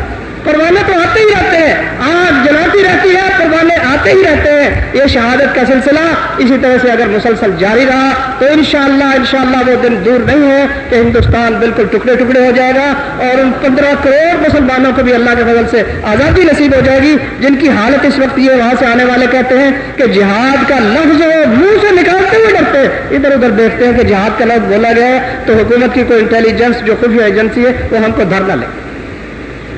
پروانے تو آتے ہی رہتے ہیں۔ آگ جلاتی رہتی ہے پروانے آتے ہی رہتے ہیں۔ یہ شہادت کا سلسلہ اسی طرح سے اگر مسلسل جاری رہا تو انشاءاللہ انشاءاللہ وہ دن دور نہیں ہے کہ ہندوستان بالکل ٹکڑے ٹکڑے ہو جائے گا اور ان پندرہ کروڑ مسلمانوں کو بھی اللہ کے فضل سے آزادی نصیب ہو جائے گی۔ جن کی حالت اس وقت یہ وہاں سے آنے والے کہتے ہیں کہ جہاد کا لفظ منہ سے نکالتے ہوئے ڈرتے ادھر ادھر دیکھتے ہیں کہ جہاد کا لفظ بولا گیا ہے تو حکومت کی کوئی انٹیلیجنس جو خفیہ ایجنسی ہے وہ ہم کو دھرنا لے۔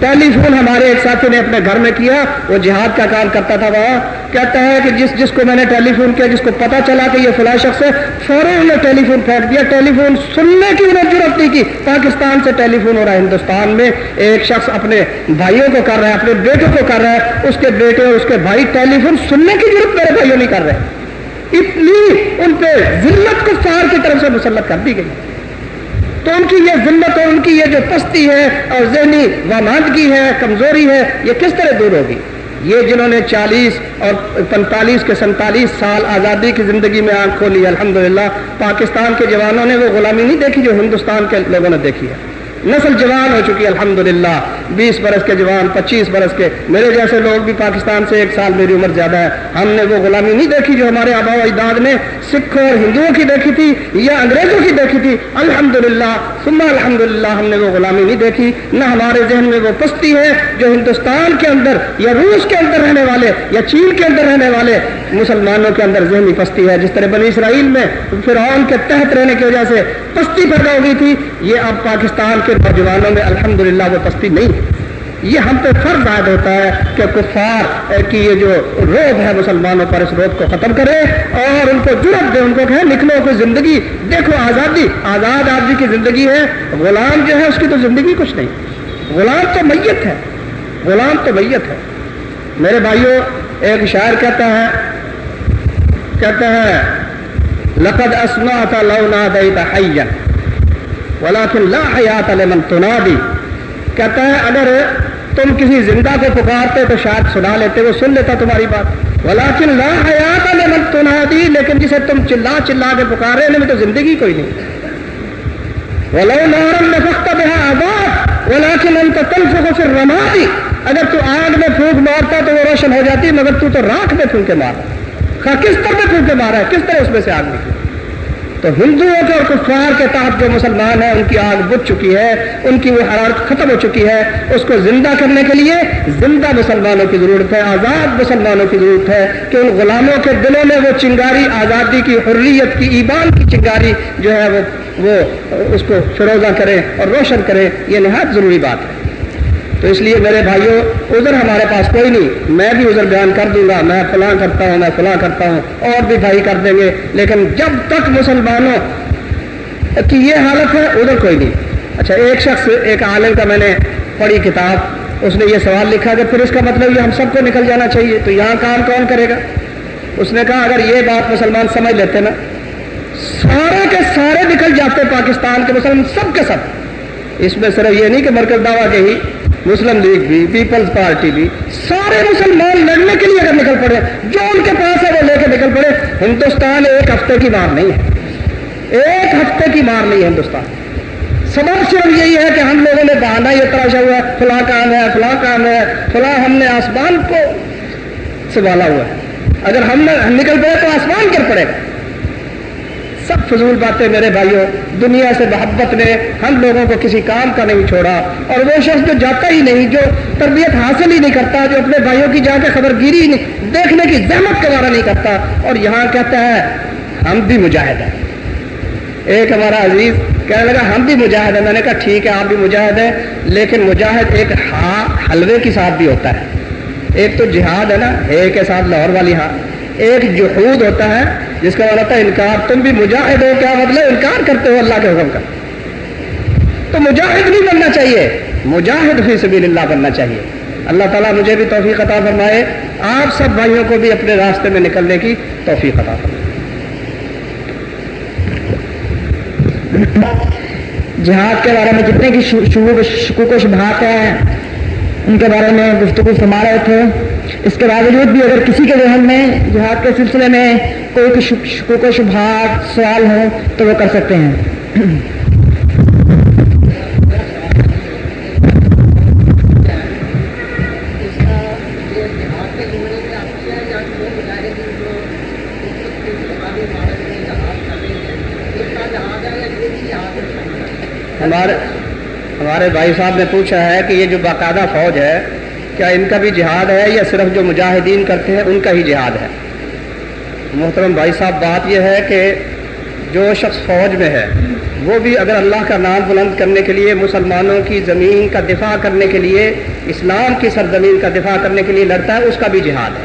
ٹیلی فون ہمارے ایک ساتھی نے اپنے گھر میں کیا، وہ جہاد کا کام کرتا تھا وہاں۔ کہتا ہے کہ جس جس کو میں نے ٹیلی فون کیا، جس کو پتا چلا کہ یہ فلاں شخص ہے، فوراً نے ٹیلی فون پھینک دیا۔ ٹیلی فون سننے کی انہیں ضرورت نہیں کی۔ پاکستان سے ٹیلی فون ہو رہا ہے۔ ہندوستان میں ایک شخص اپنے بھائیوں کو کر رہا ہے، اپنے بیٹوں کو کر رہا ہے۔ اس کے بیٹے اور اس کے بھائی ٹیلی فون سننے کی ضرورت میرے بھائیوں نہیں کر رہے۔ اتنی ان پہ ذلت کو سار کی طرف سے مسلط کر دی گئی۔ تو ان کی یہ ذلت اور ان کی یہ جو پستی ہے اور ذہنی وامادگی ہے، کمزوری ہے، یہ کس طرح دور ہوگی؟ یہ جنہوں نے چالیس اور پینتالیس کے سینتالیس سال آزادی کی زندگی میں آنکھ کھولی، الحمدللہ، پاکستان کے جوانوں نے وہ غلامی نہیں دیکھی جو ہندوستان کے لوگوں نے دیکھی ہے۔ نسل جوان ہو چکی الحمدللہ۔ بیس برس کے جوان، پچیس برس کے۔ میرے جیسے لوگ بھی پاکستان سے ایک سال میری عمر زیادہ ہے۔ ہم نے وہ غلامی نہیں دیکھی جو ہمارے آبا و اجداد نے سکھوں اور ہندوؤں کی دیکھی تھی یا انگریزوں کی دیکھی تھی۔ الحمدللہ، ثم الحمدللہ ہم نے وہ غلامی نہیں دیکھی۔ نہ ہمارے ذہن میں وہ پستی ہے جو ہندوستان کے اندر یا روس کے اندر رہنے والے یا چین کے اندر رہنے والے مسلمانوں کے اندر ذہنی پستی ہے۔ جس طرح بنی اسرائیل میں فرعون کے تحت رہنے کی وجہ سے پستی پیدا ہو گئی تھی، یہ اب پاکستان کے نوجوانوں میں الحمدللہ وہ پستی نہیں یہ ہم پہ فرض عائد ہوتا ہے کہ کفار کی یہ جو روب ہے مسلمانوں پر اس روب کو ختم کرے اور ان کو جرت دے، ان کو کہے نکلو کوئی زندگی، دیکھو آزادی، آزاد آدمی کی زندگی ہے، غلام جو ہے اس کی تو زندگی کچھ نہیں۔ غلام تو میت ہے، غلام تو میت ہے۔ میرے بھائیوں ایک شاعر کہتا ہے کہتا ہے، لقد اسما تھا لو نہ دئی ولیکن لا حیات لمن تنادی۔ کہتا ہے، اگر تم کسی زندہ کو پکارتے تو شاید سنا لیتے، وہ سن لیتا تمہاری بات۔ ولیکن لا حیات لمن تنادی، لیکن جسے تم چلا چلا کے پکارے ان میں تو زندگی کوئی نہیں۔ ولو نارم نفخت بها عذاب، ولیکن انت تنفخ في الرمادی اگر تو آگ میں پھونک مارتا تو وہ روشن ہو جاتی، مگر تو تو راکھ میں پھونکے مارا کس طرح پھونکے مارا ہے، کس طرح اس میں سے آگ نکلی؟ تو ہندوؤں کے اور کفار کے تحت جو مسلمان ہیں، ان کی آگ بجھ چکی ہے، ان کی وہ حرارت ختم ہو چکی ہے۔ اس کو زندہ کرنے کے لیے زندہ مسلمانوں کی ضرورت ہے، آزاد مسلمانوں کی ضرورت ہے کہ ان غلاموں کے دلوں میں وہ چنگاری، آزادی کی حریت، کی ایمان کی چنگاری جو ہے وہ وہ اس کو فروزہ کریں اور روشن کریں، یہ نہایت ضروری بات ہے۔ تو اس لیے میرے بھائیوں ادھر ہمارے پاس کوئی نہیں۔ میں بھی ادھر بیان کر دوں گا۔ میں فلاں کرتا ہوں، میں فلاں کرتا ہوں۔ اور بھی بھائی کر دیں گے۔ لیکن جب تک مسلمانوں کی یہ حالت ہے، ادھر کوئی نہیں۔ اچھا ایک شخص، ایک عالم کا میں نے پڑھی کتاب۔ اس نے یہ سوال لکھا کہ پھر اس کا مطلب یہ ہم سب کو نکل جانا چاہیے۔ تو یہاں کام کون کرے گا؟ اس نے کہا، اگر یہ بات مسلمان سمجھ لیتے نا، سارے کے سارے نکل جاتے پاکستان کے مسلمان، سب کے سب۔ اس میں صرف یہ نہیں کہ مرکز دعویٰ کے ہی مسلم لیگ بھی، پیپلز پارٹی بھی، سارے مسلمان لڑنے کے لیے اگر نکل پڑے، جو ان کے پاس ہے وہ لے کے نکل پڑے۔ ہندوستان ایک ہفتے کی مار نہیں ہے۔ ایک ہفتے کی مار نہیں ہے ہندوستان۔ سبب صرف یہی ہے کہ ہم لوگوں نے بہانا یہ تراشا ہوا ہے، فلاں کام ہے، فلاں کام ہے، فلاں ہم نے آسمان کو سنبھالا ہوا ہے۔ اگر ہم نکل پڑے تو آسمان گر پڑے۔ گا سب فضول باتیں میرے بھائیوں، دنیا سے محبت نے ہم لوگوں کو کسی کام کا نہیں چھوڑا، اور وہ شخص جو جاتا ہی نہیں، جو تربیت حاصل ہی نہیں کرتا، جو اپنے بھائیوں کی جا کے خبر گیری نہیں، دیکھنے کی زحمت کا نہیں کرتا، اور یہاں کہتا ہے، ہم بھی مجاہد ہیں۔ ایک ہمارا عزیز کہنے لگا، ہم بھی مجاہد ہیں۔ میں نے کہا، ٹھیک ہے، آپ بھی مجاہد ہیں، لیکن مجاہد ایک ہاں حلوے کے ساتھ بھی ہوتا ہے۔ ایک تو جہاد ہے نا، ایک کے ساتھ لاہور والی ہاں۔ ایک جہود ہوتا ہے جس کا مطلب ہے انکار، تم بھی مجاہد ہو، کیا مطلب؟ انکار کرتے ہو اللہ کے حکم کا۔ تو مجاہد نہیں بننا چاہیے۔ مجاہد فی سبیل اللہ بننا چاہیے۔ اللہ تعالیٰ مجھے بھی توفیق عطا فرمائے۔ آپ سب بھائیوں کو بھی اپنے راستے میں نکلنے کی توفیق عطا فرمائے۔ جہاد کے بارے میں جتنے کی شکوک و شبہات ہیں۔ ان کے بارے میں گفتگو فرما رہے تھے۔ اس کے باوجود بھی اگر کسی کے ذہن میں جہاد کے سلسلے میں کوئی شکوک و شبہات، سوال ہوں تو وہ کر سکتے ہیں۔ ہمارے ہمارے بھائی صاحب نے پوچھا ہے کہ یہ جو باقاعدہ فوج ہے کیا ان کا بھی جہاد ہے یا صرف جو مجاہدین کرتے ہیں ان کا ہی جہاد ہے؟ محترم بھائی صاحب، بات یہ ہے کہ جو شخص فوج میں ہے، وہ بھی اگر اللہ کا نام بلند کرنے کے لیے، مسلمانوں کی زمین کا دفاع کرنے کے لیے، اسلام کی سرزمین کا دفاع کرنے کے لیے لڑتا ہے، اس کا بھی جہاد ہے۔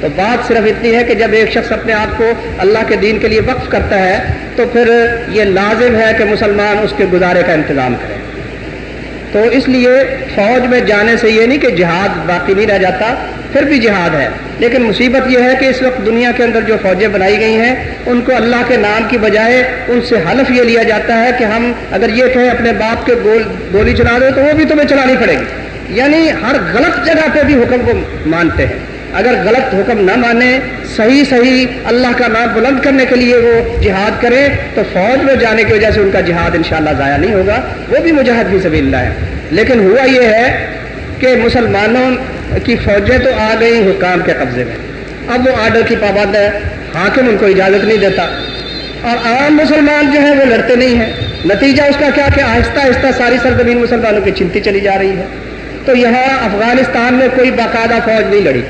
تو بات صرف اتنی ہے کہ جب ایک شخص اپنے آپ کو اللہ کے دین کے لیے وقف کرتا ہے، تو پھر یہ لازم ہے کہ مسلمان اس کے گزارے کا انتظام کرے۔ تو اس لیے فوج میں جانے سے یہ نہیں کہ جہاد باقی نہیں رہ جاتا، پھر بھی جہاد ہے۔ لیکن مصیبت یہ ہے کہ اس وقت دنیا کے اندر جو فوجیں بنائی گئی ہیں، ان کو اللہ کے نام کی بجائے ان سے حلف یہ لیا جاتا ہے کہ ہم اگر یہ کہیں اپنے باپ کے گول گولی چلا دیں تو وہ بھی تمہیں چلانی پڑے گی۔ یعنی ہر غلط جگہ پہ بھی حکم کو مانتے ہیں۔ اگر غلط حکم نہ مانے، صحیح صحیح اللہ کا نام بلند کرنے کے لیے وہ جہاد کرے، تو فوج میں جانے کی وجہ سے ان کا جہاد انشاءاللہ ضائع نہیں ہوگا۔ وہ بھی مجاہد بھی سبھی اللہ ہے لیکن ہوا یہ ہے کہ مسلمانوں کی فوجیں تو آ گئی حکام کے قبضے میں۔ اب وہ آرڈر کی پابند ہے حاکم ان کو اجازت نہیں دیتا۔ اور عام مسلمان جو ہیں وہ لڑتے نہیں ہیں۔ نتیجہ اس کا کیا کہ آہستہ آہستہ ساری سرزمین مسلمانوں کی چنتی چلی جا رہی ہے۔ تو یہاں افغانستان میں کوئی باقاعدہ فوج نہیں لڑی۔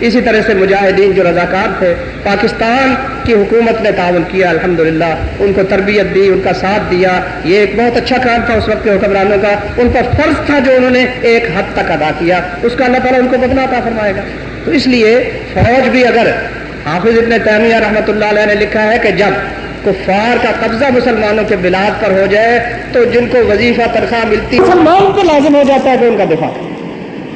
اسی طرح سے مجاہدین جو رضاکار تھے، پاکستان کی حکومت نے تعاون کیا، الحمدللہ، ان کو تربیت دی، ان کا ساتھ دیا۔ یہ ایک بہت اچھا کام تھا اس وقت کے حکمرانوں کا۔ ان پر فرض تھا جو انہوں نے ایک حد تک ادا کیا۔ اس کا اللہ تعالیٰ ان کو بدلا عطا فرمائے گا۔ تو اس لیے فوج بھی اگر حافظ ابن تعمیہ رحمۃ اللہ علیہ نے لکھا ہے کہ جب کفار کا قبضہ مسلمانوں کے بلاد پر ہو جائے، تو جن کو وظیفہ تنخواہ ملتی مسلمان کو لازم ہو جاتا ہے کہ ان کا دفاع۔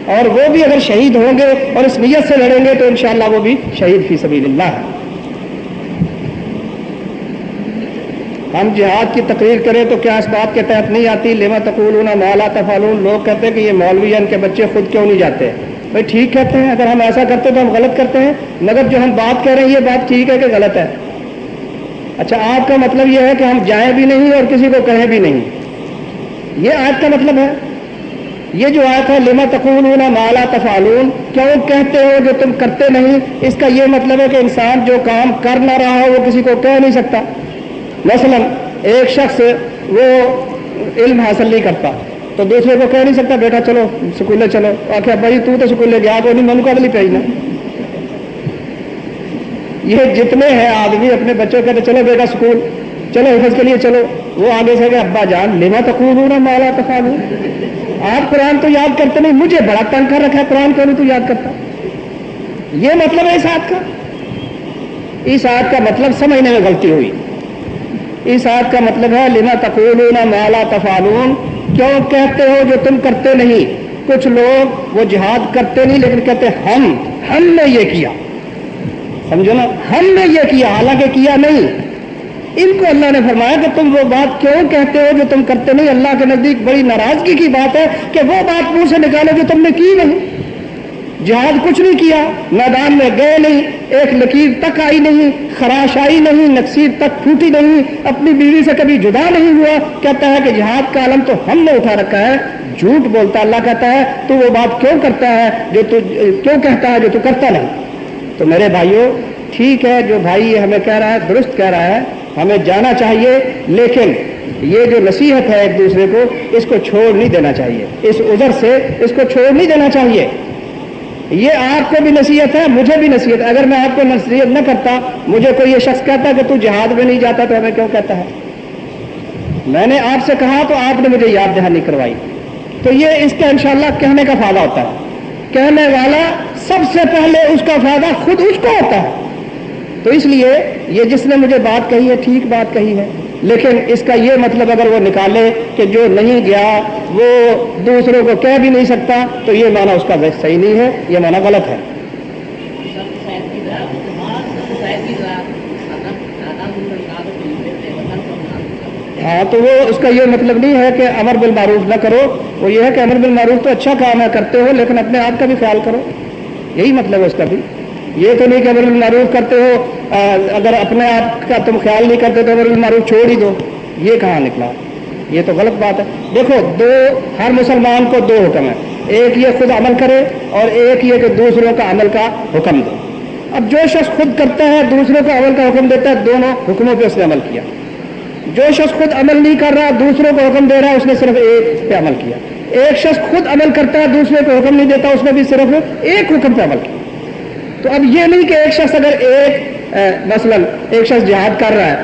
اور وہ بھی اگر شہید ہوں گے اور اس نیت سے لڑیں گے تو انشاءاللہ وہ بھی شہید فی سبیل اللہ ہے ہم جہاد کی تقریر کریں تو کیا اس بات کے تحت نہیں آتی؟ لما تقولون مالا تفالون لوگ کہتے ہیں کہ یہ مولوی ان کے بچے خود کیوں نہیں جاتے؟ بھائی ٹھیک کہتے ہیں، اگر ہم ایسا کرتے تو ہم غلط کرتے ہیں، مگر جو ہم بات کہہ رہے ہیں، یہ بات ٹھیک ہے کہ غلط ہے۔ اچھا آپ کا مطلب یہ ہے کہ ہم جائیں بھی نہیں اور کسی کو کہیں بھی نہیں۔ یہ آج کا مطلب ہے۔ یہ جو آیا تھا لما تقولون مالا تفالون کیوں کہتے ہو جو تم کرتے نہیں؟ اس کا یہ مطلب ہے کہ انسان جو کام کر نہ رہا ہو، وہ کسی کو کہہ نہیں سکتا۔ مثلا ایک شخص وہ علم حاصل نہیں کرتا، تو دوسرے کو کہہ نہیں سکتا، بیٹا چلو سکولے چلو۔ آخر بھائی جی تو تو سکولے گیا تو نہیں من کا دلی پہ یہ جتنے ہیں آدمی اپنے بچوں کہتے چلو بیٹا سکول، چلو حفظ کے لیے چلو۔ وہ آگے سے کہ ابا جان لما تقولون مالا تفالون آپ قرآن تو یاد کرتے نہیں، مجھے بڑا تنگ کر رکھا ہے، قرآن کیوں نہیں تو یاد کرتا؟ یہ مطلب ہے اس آیت کا؟ اس آیت کا مطلب سمجھنے میں غلطی ہوئی۔ اس آیت کا مطلب ہے، لما تقولون مالا تفالون کیوں کہتے ہو جو تم کرتے نہیں؟ کچھ لوگ وہ جہاد کرتے نہیں، لیکن کہتے ہم ہم نے یہ کیا۔ سمجھو نا، ہم نے یہ کیا، حالانکہ کیا نہیں۔ ان کو اللہ نے فرمایا کہ تم وہ بات کیوں کہتے ہو جو تم کرتے نہیں؟ اللہ کے نزدیک بڑی ناراضگی کی بات ہے کہ وہ بات منہ سے نکالو جو تم نے کی نہیں۔ جہاد کچھ نہیں کیا، میدان میں گئے نہیں، ایک لکیر تک آئی نہیں، خراش آئی نہیں نقصیر تک پھوٹی نہیں، اپنی بیوی سے کبھی جدا نہیں ہوا۔ کہتا ہے کہ جہاد کا عالم تو ہم نے اٹھا رکھا ہے۔ جھوٹ بولتا اللہ کہتا ہے، تو وہ بات کیوں کرتا ہے؟ جو تو کیوں کہتا ہے جو تو کرتا نہیں؟ تو میرے بھائیوں ٹھیک ہے، جو بھائی ہمیں کہہ رہا ہے، درست کہہ رہا ہے ہمیں جانا چاہیے، لیکن یہ جو نصیحت ہے ایک دوسرے کو، اس کو چھوڑ نہیں دینا چاہیے۔ اس عذر سے اس کو چھوڑ نہیں دینا چاہیے۔ یہ آپ کو بھی نصیحت ہے، مجھے بھی نصیحت۔ ہے اگر میں آپ کو نصیحت نہ کرتا، مجھے کوئی یہ شخص کہتا کہ تو جہاد میں نہیں جاتا تو ہمیں کیوں کہتا ہے؟ میں نے آپ سے کہا تو آپ نے مجھے یاد دہانی کروائی۔ تو یہ اس کا انشاءاللہ کہنے کا فائدہ ہوتا ہے۔ کہنے والا سب سے پہلے اس کا فائدہ خود اس کو ہوتا ہے۔ تو اس لیے یہ جس نے مجھے بات کہی ہے، ٹھیک بات کہی ہے۔ لیکن اس کا یہ مطلب اگر وہ نکالے کہ جو نہیں گیا، وہ دوسروں کو کہہ بھی نہیں سکتا، تو یہ معنی اس کا صحیح نہیں ہے، یہ معنی غلط ہے۔ ہاں تو وہ اس کا یہ مطلب نہیں ہے کہ امر بالمعروف نہ کرو۔ وہ یہ ہے کہ امر بالمعروف تو اچھا کام ہے، کرتے ہو، لیکن اپنے آپ کا بھی خیال کرو۔ یہی مطلب ہے اس کا بھی۔ یہ تو نہیں کہ امر المعروف کرتے ہو اگر اپنے آپ کا تم خیال نہیں کرتے تو امر المعروف چھوڑ ہی دو۔ یہ کہاں نکلا؟ یہ تو غلط بات ہے۔ دیکھو، دو، ہر مسلمان کو دو حکم ہے ایک یہ خود عمل کرے اور ایک یہ کہ دوسروں کا عمل کا حکم دو اب جو شخص خود کرتا ہے، دوسروں کا عمل کا حکم دیتا ہے، دونوں حکموں پہ اس نے عمل کیا۔ جو شخص خود عمل نہیں کر رہا، دوسروں کو حکم دے رہا ہے، اس نے صرف ایک پہ عمل کیا۔ ایک شخص خود عمل کرتا ہے دوسرے کو حکم نہیں دیتا، اس نے بھی صرف ایک حکم پہ عمل کیا۔ تو اب یہ نہیں کہ ایک شخص اگر ایک مثلا ایک شخص جہاد کر رہا ہے،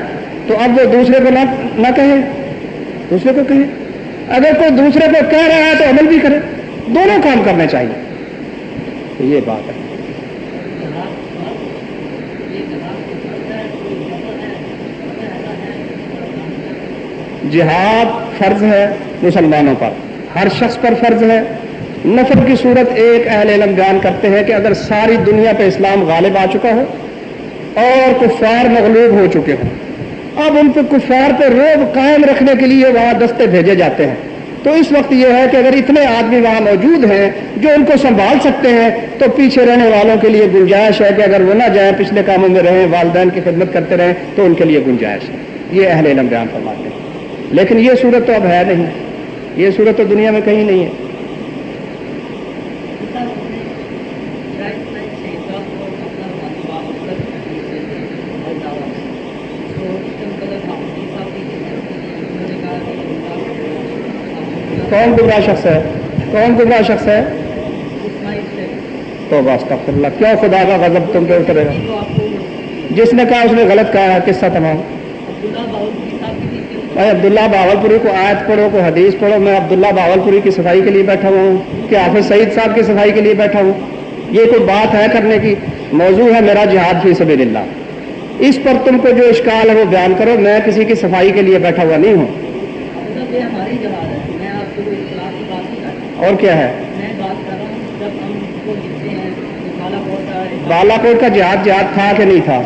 تو اب وہ دوسرے کو نہ کہے۔ دوسرے کو کہے۔ اگر کوئی دوسرے کو کہہ رہا ہے تو عمل بھی کرے۔ دونوں کام کرنے چاہیے۔ یہ بات ہے۔ جہاد فرض ہے مسلمانوں پر۔ ہر شخص پر فرض ہے۔ نفر کی صورت ایک اہل علم بیان کرتے ہیں کہ اگر ساری دنیا پہ اسلام غالب آ چکا ہو اور کفار مغلوب ہو چکے ہوں، اب ان پہ کفار پہ روب قائم رکھنے کے لیے وہاں دستے بھیجے جاتے ہیں۔ تو اس وقت یہ ہے کہ اگر اتنے آدمی وہاں موجود ہیں جو ان کو سنبھال سکتے ہیں، تو پیچھے رہنے والوں کے لیے گنجائش ہے کہ اگر وہ نہ جائیں، پچھلے کاموں میں رہیں، والدین کی خدمت کرتے رہیں، تو ان کے لیے گنجائش ہے۔ یہ اہل علم بیان فرماتے ہیں۔ لیکن یہ صورت تو اب ہے نہیں۔ یہ صورت تو دنیا میں کہیں نہیں ہے۔ کون گمراہ شخص ہے؟ کون گمراہ شخص ہے؟ تو بس اللہ، کیوں خدا کا غضب تم پہ اترے گا؟ جس نے کہا، اس نے غلط کہا ہے قصہ تمام۔ بھائی عبداللہ باول پوری کو آیت پڑھو، کو حدیث پڑھو، میں عبداللہ باول پوری کی صفائی کے لیے بیٹھا ہوا ہوں کہ حافظ سعید صاحب کی صفائی کے لیے بیٹھا ہوں۔ یہ کوئی بات ہے کرنے کی؟ موضوع ہے میرا جہاد فی سبیل اللہ اس پر تم کو جو اشکال ہے وہ بیان کرو، میں کسی کی صفائی کے لیے بیٹھا ہوا نہیں ہوں۔ اور کیا ہے؟ بالا کوٹ کا جہاد جہاد تھا کہ نہیں تھا؟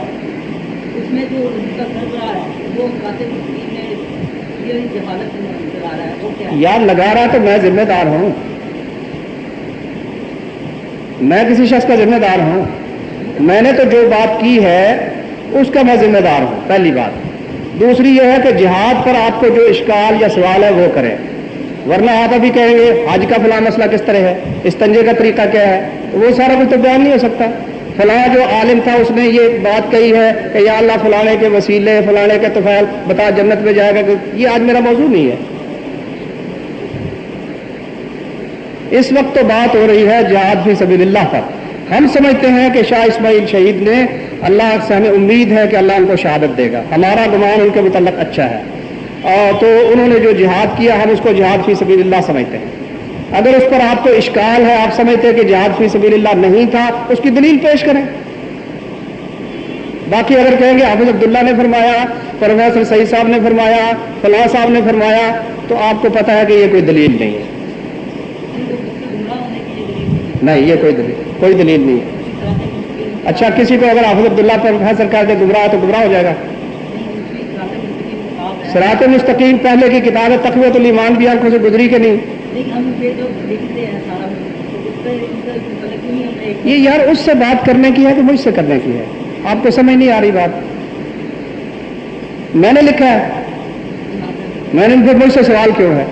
یار لگا رہا تو میں ذمہ دار ہوں۔ میں کسی شخص کا ذمہ دار ہوں۔ میں نے تو جو بات کی ہے، اس کا میں ذمہ دار ہوں۔ پہلی بات۔ دوسری یہ ہے کہ جہاد پر آپ کو جو اشکال یا سوال ہے وہ کریں۔ ورنہ آپ ابھی کہیں گے حج کا فلاں مسئلہ کس طرح ہے استنجے کا طریقہ کیا ہے، وہ سارا کچھ تو بیان نہیں ہو سکتا۔ فلاں جو عالم تھا اس نے یہ بات کہی ہے کہ یا اللہ فلانے کے وسیلے، فلانے کے توفیل بتا جنت میں جائے گا کہ یہ آج میرا موضوع نہیں ہے۔ اس وقت تو بات ہو رہی ہے جہاد فی سبیل اللہ پر۔ ہم سمجھتے ہیں کہ شاہ اسماعیل شہید نے اللہ سے ہمیں امید ہے کہ اللہ ان کو شہادت دے گا۔ ہمارا گمان ان کے متعلق اچھا ہے۔ تو انہوں نے جو جہاد کیا ہم اس کو جہاد فی سبیل اللہ سمجھتے ہیں۔ اگر اس پر آپ کو اشکال ہے، آپ سمجھتے ہیں کہ جہاد فی سبیل اللہ نہیں تھا، اس کی دلیل پیش کریں۔ باقی اگر کہیں گے، حافظ عبداللہ نے فرمایا، پروفیسر سعید صاحب نے فرمایا فلاں صاحب نے فرمایا، تو آپ کو پتا ہے کہ یہ کوئی دلیل نہیں ہے۔ نہیں، یہ کوئی دلیل کوئی دلیل نہیں ہے۔ اچھا کسی کو اگر حافظ عبداللہ پر فیصل کر دے گمراہ تو گمراہ ہو جائے گا۔ سرات مستقیم پہلے کی کتاب ہے تقویت الایمان بھی آنکھوں سے گزری کے نہیں؟ یہ یار اس سے بات کرنے کی ہے کہ مجھ سے کرنے کی ہے؟ آپ کو سمجھ نہیں آ رہی بات؟ میں نے لکھا ہے۔ میں نے پھر مجھ سے سوال کیوں ہے؟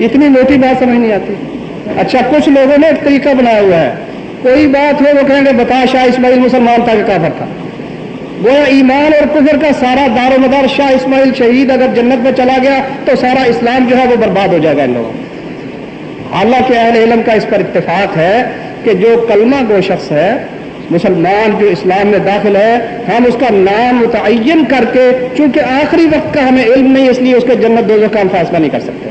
اتنی موٹی بات سمجھ نہیں آتی۔ اچھا کچھ لوگوں نے ایک طریقہ بنایا ہوا ہے۔ کوئی بات ہو وہ کہیں گے بتا شاہ اسماعیل مسلمان تھا کہ کافر تھا۔ وہ ایمان اور کفر کا سارا دار و مدار شاہ اسماعیل شہید اگر جنت میں چلا گیا تو سارا اسلام جو ہے وہ برباد ہو جائے گا ان لوگوں حالانکہ اہل علم کا اس پر اتفاق ہے کہ جو کلمہ گو شخص ہے، مسلمان جو اسلام میں داخل ہے، ہم اس کا نام متعین کر کے چونکہ آخری وقت کا ہمیں علم نہیں، اس لیے اس کے جنت دوزوں کا ہم فیصلہ نہیں کر سکتے۔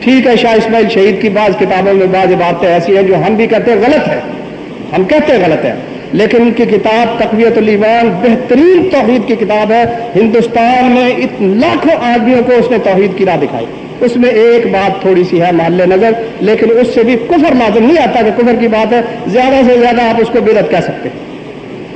ٹھیک ہے، شاہ اسماعیل شہید کی بعض کتابوں میں بعض باتیں ایسی ہیں جو ہم بھی کہتے ہیں غلط ہے۔ ہم کہتے ہیں غلط ہے۔ لیکن ان کی کتاب تقویت الایمان بہترین توحید کی کتاب ہے۔ ہندوستان میں لاکھوں آدمیوں کو اس نے توحید کی راہ دکھائی۔ اس میں ایک بات تھوڑی سی ہے مال نظر، لیکن اس سے بھی کفر لازم نہیں آتا کہ کفر کی بات ہے۔ زیادہ سے زیادہ آپ اس کو بدت کہہ سکتے ہیں۔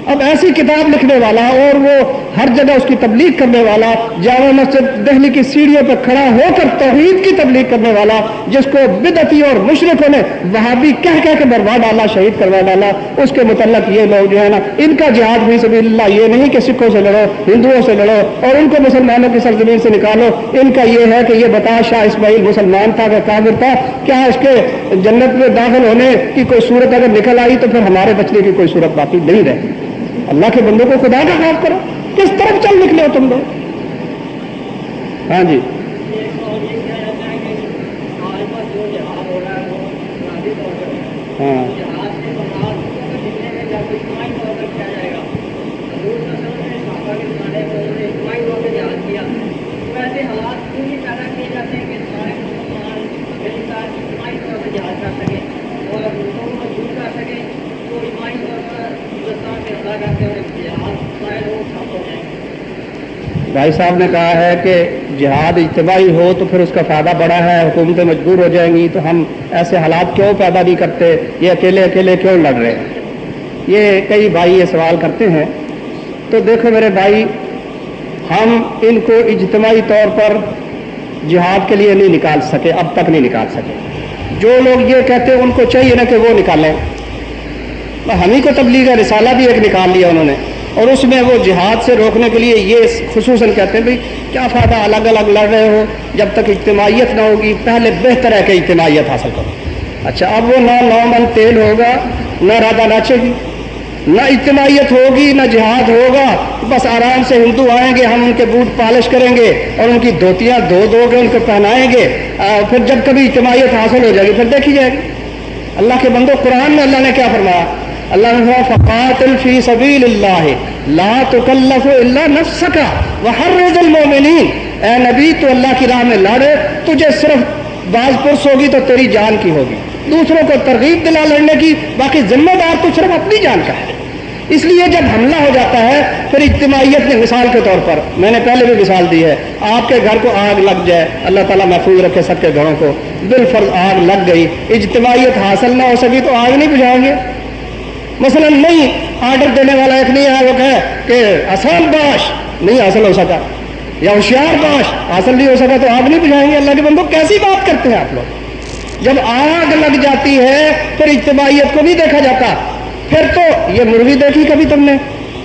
اب ایسی کتاب لکھنے والا اور وہ ہر جگہ اس کی تبلیغ کرنے والا، جامع مسجد دہلی کی سیڑھیوں پہ کھڑا ہو کر توحید کی تبلیغ کرنے والا، جس کو بدعتی اور مشرقوں نے وہاں بھی کہہ کہہ کے بروا ڈالا، شہید کروا ڈالا، اس کے متعلق یہ لوگ جو ہے نا، ان کا جہاد بھی سبھی اللہ یہ نہیں کہ سکھوں سے لڑو، ہندوؤں سے لڑو اور ان کو مسلمانوں کی سرزمین سے نکالو۔ ان کا یہ ہے کہ یہ بتا شاہ اسماعیل مسلمان تھا کہ کابر تھا، کیا اس کے جنت میں داخل ہونے کی کوئی صورت اگر نکل آئی تو پھر ہمارے بچنے کی کوئی صورت باقی نہیں رہی اللہ کے بندوں کو خدا کا خوف کرو۔ کس طرف چل نکلے ہو تم لوگ؟ ہاں جی۔ ہاں۔, ہاں۔ بھائی صاحب نے کہا ہے کہ جہاد اجتماعی ہو تو پھر اس کا فائدہ بڑا ہے، حکومتیں مجبور ہو جائیں گی تو ہم ایسے حالات کیوں پیدا نہیں کرتے؟ یہ اکیلے اکیلے کیوں لڑ رہے ہیں؟ یہ کئی بھائی یہ سوال کرتے ہیں۔ تو دیکھو میرے بھائی، ہم ان کو اجتماعی طور پر جہاد کے لیے نہیں نکال سکے، اب تک نہیں نکال سکے۔ جو لوگ یہ کہتے ہیں ان کو چاہیے نا کہ وہ نکالیں۔ ہم ہی کو تبلیغ رسالہ بھی ایک نکال لیا انہوں نے۔ اور اس میں وہ جہاد سے روکنے کے لیے یہ خصوصاً کہتے ہیں بھائی، کیا فائدہ الگ الگ لڑ رہے ہو جب تک اجتماعیت نہ ہوگی؟ پہلے بہتر ہے کہ اجتماعیت حاصل کرو۔ اچھا اب وہ نہ نو من تیل ہوگا، نہ رادہ ناچے گی، نہ اجتماعیت ہوگی، نہ جہاد ہوگا۔ بس آرام سے ہندو آئیں گے، ہم ان کے بوٹ پالش کریں گے اور ان کی دھوتیاں دو دو گے ان کو پہنائیں گے۔ پھر جب کبھی اجتماعیت حاصل ہو جائے گی، پھر دیکھی جائے گی۔ اللہ کے بندو، قرآن میں اللہ نے کیا فرمایا؟ اللہ نے فقات سبیل اللہ لا تکلف الا نفسک وحرز المؤمنین اے نبی، تو اللہ کی راہ میں لڑ تجھے صرف باز پرس ہوگی تو تیری جان کی ہوگی، دوسروں کو ترغیب دلا لڑنے کی، باقی ذمہ دار تو صرف اپنی جان کا ہے۔ اس لیے جب حملہ ہو جاتا ہے، پھر اجتماعیت کے مثال کے طور پر، میں نے پہلے بھی مثال دی ہے، آپ کے گھر کو آگ لگ جائے، اللہ تعالیٰ محفوظ رکھے سب کے گھروں کو بالفرض آگ لگ گئی، اجتماعیت حاصل نہ ہو سکی تو آگ نہیں بجھائیں گے۔ مثلا نہیں آرڈر دینے والا ایک نہیں ہے وہ کہے کہ آسان باش، نہیں حاصل ہو سکا، یا ہوشیار باش، حاصل نہیں ہو سکا، تو آگ نہیں بجھائیں گے۔ اللہ کے بندوں، کیسی بات کرتے ہیں آپ لوگ؟ جب آگ لگ جاتی ہے، پھر اجتماعیت کو نہیں دیکھا جاتا۔ پھر تو یہ مرغی دیکھی کبھی تم نے؟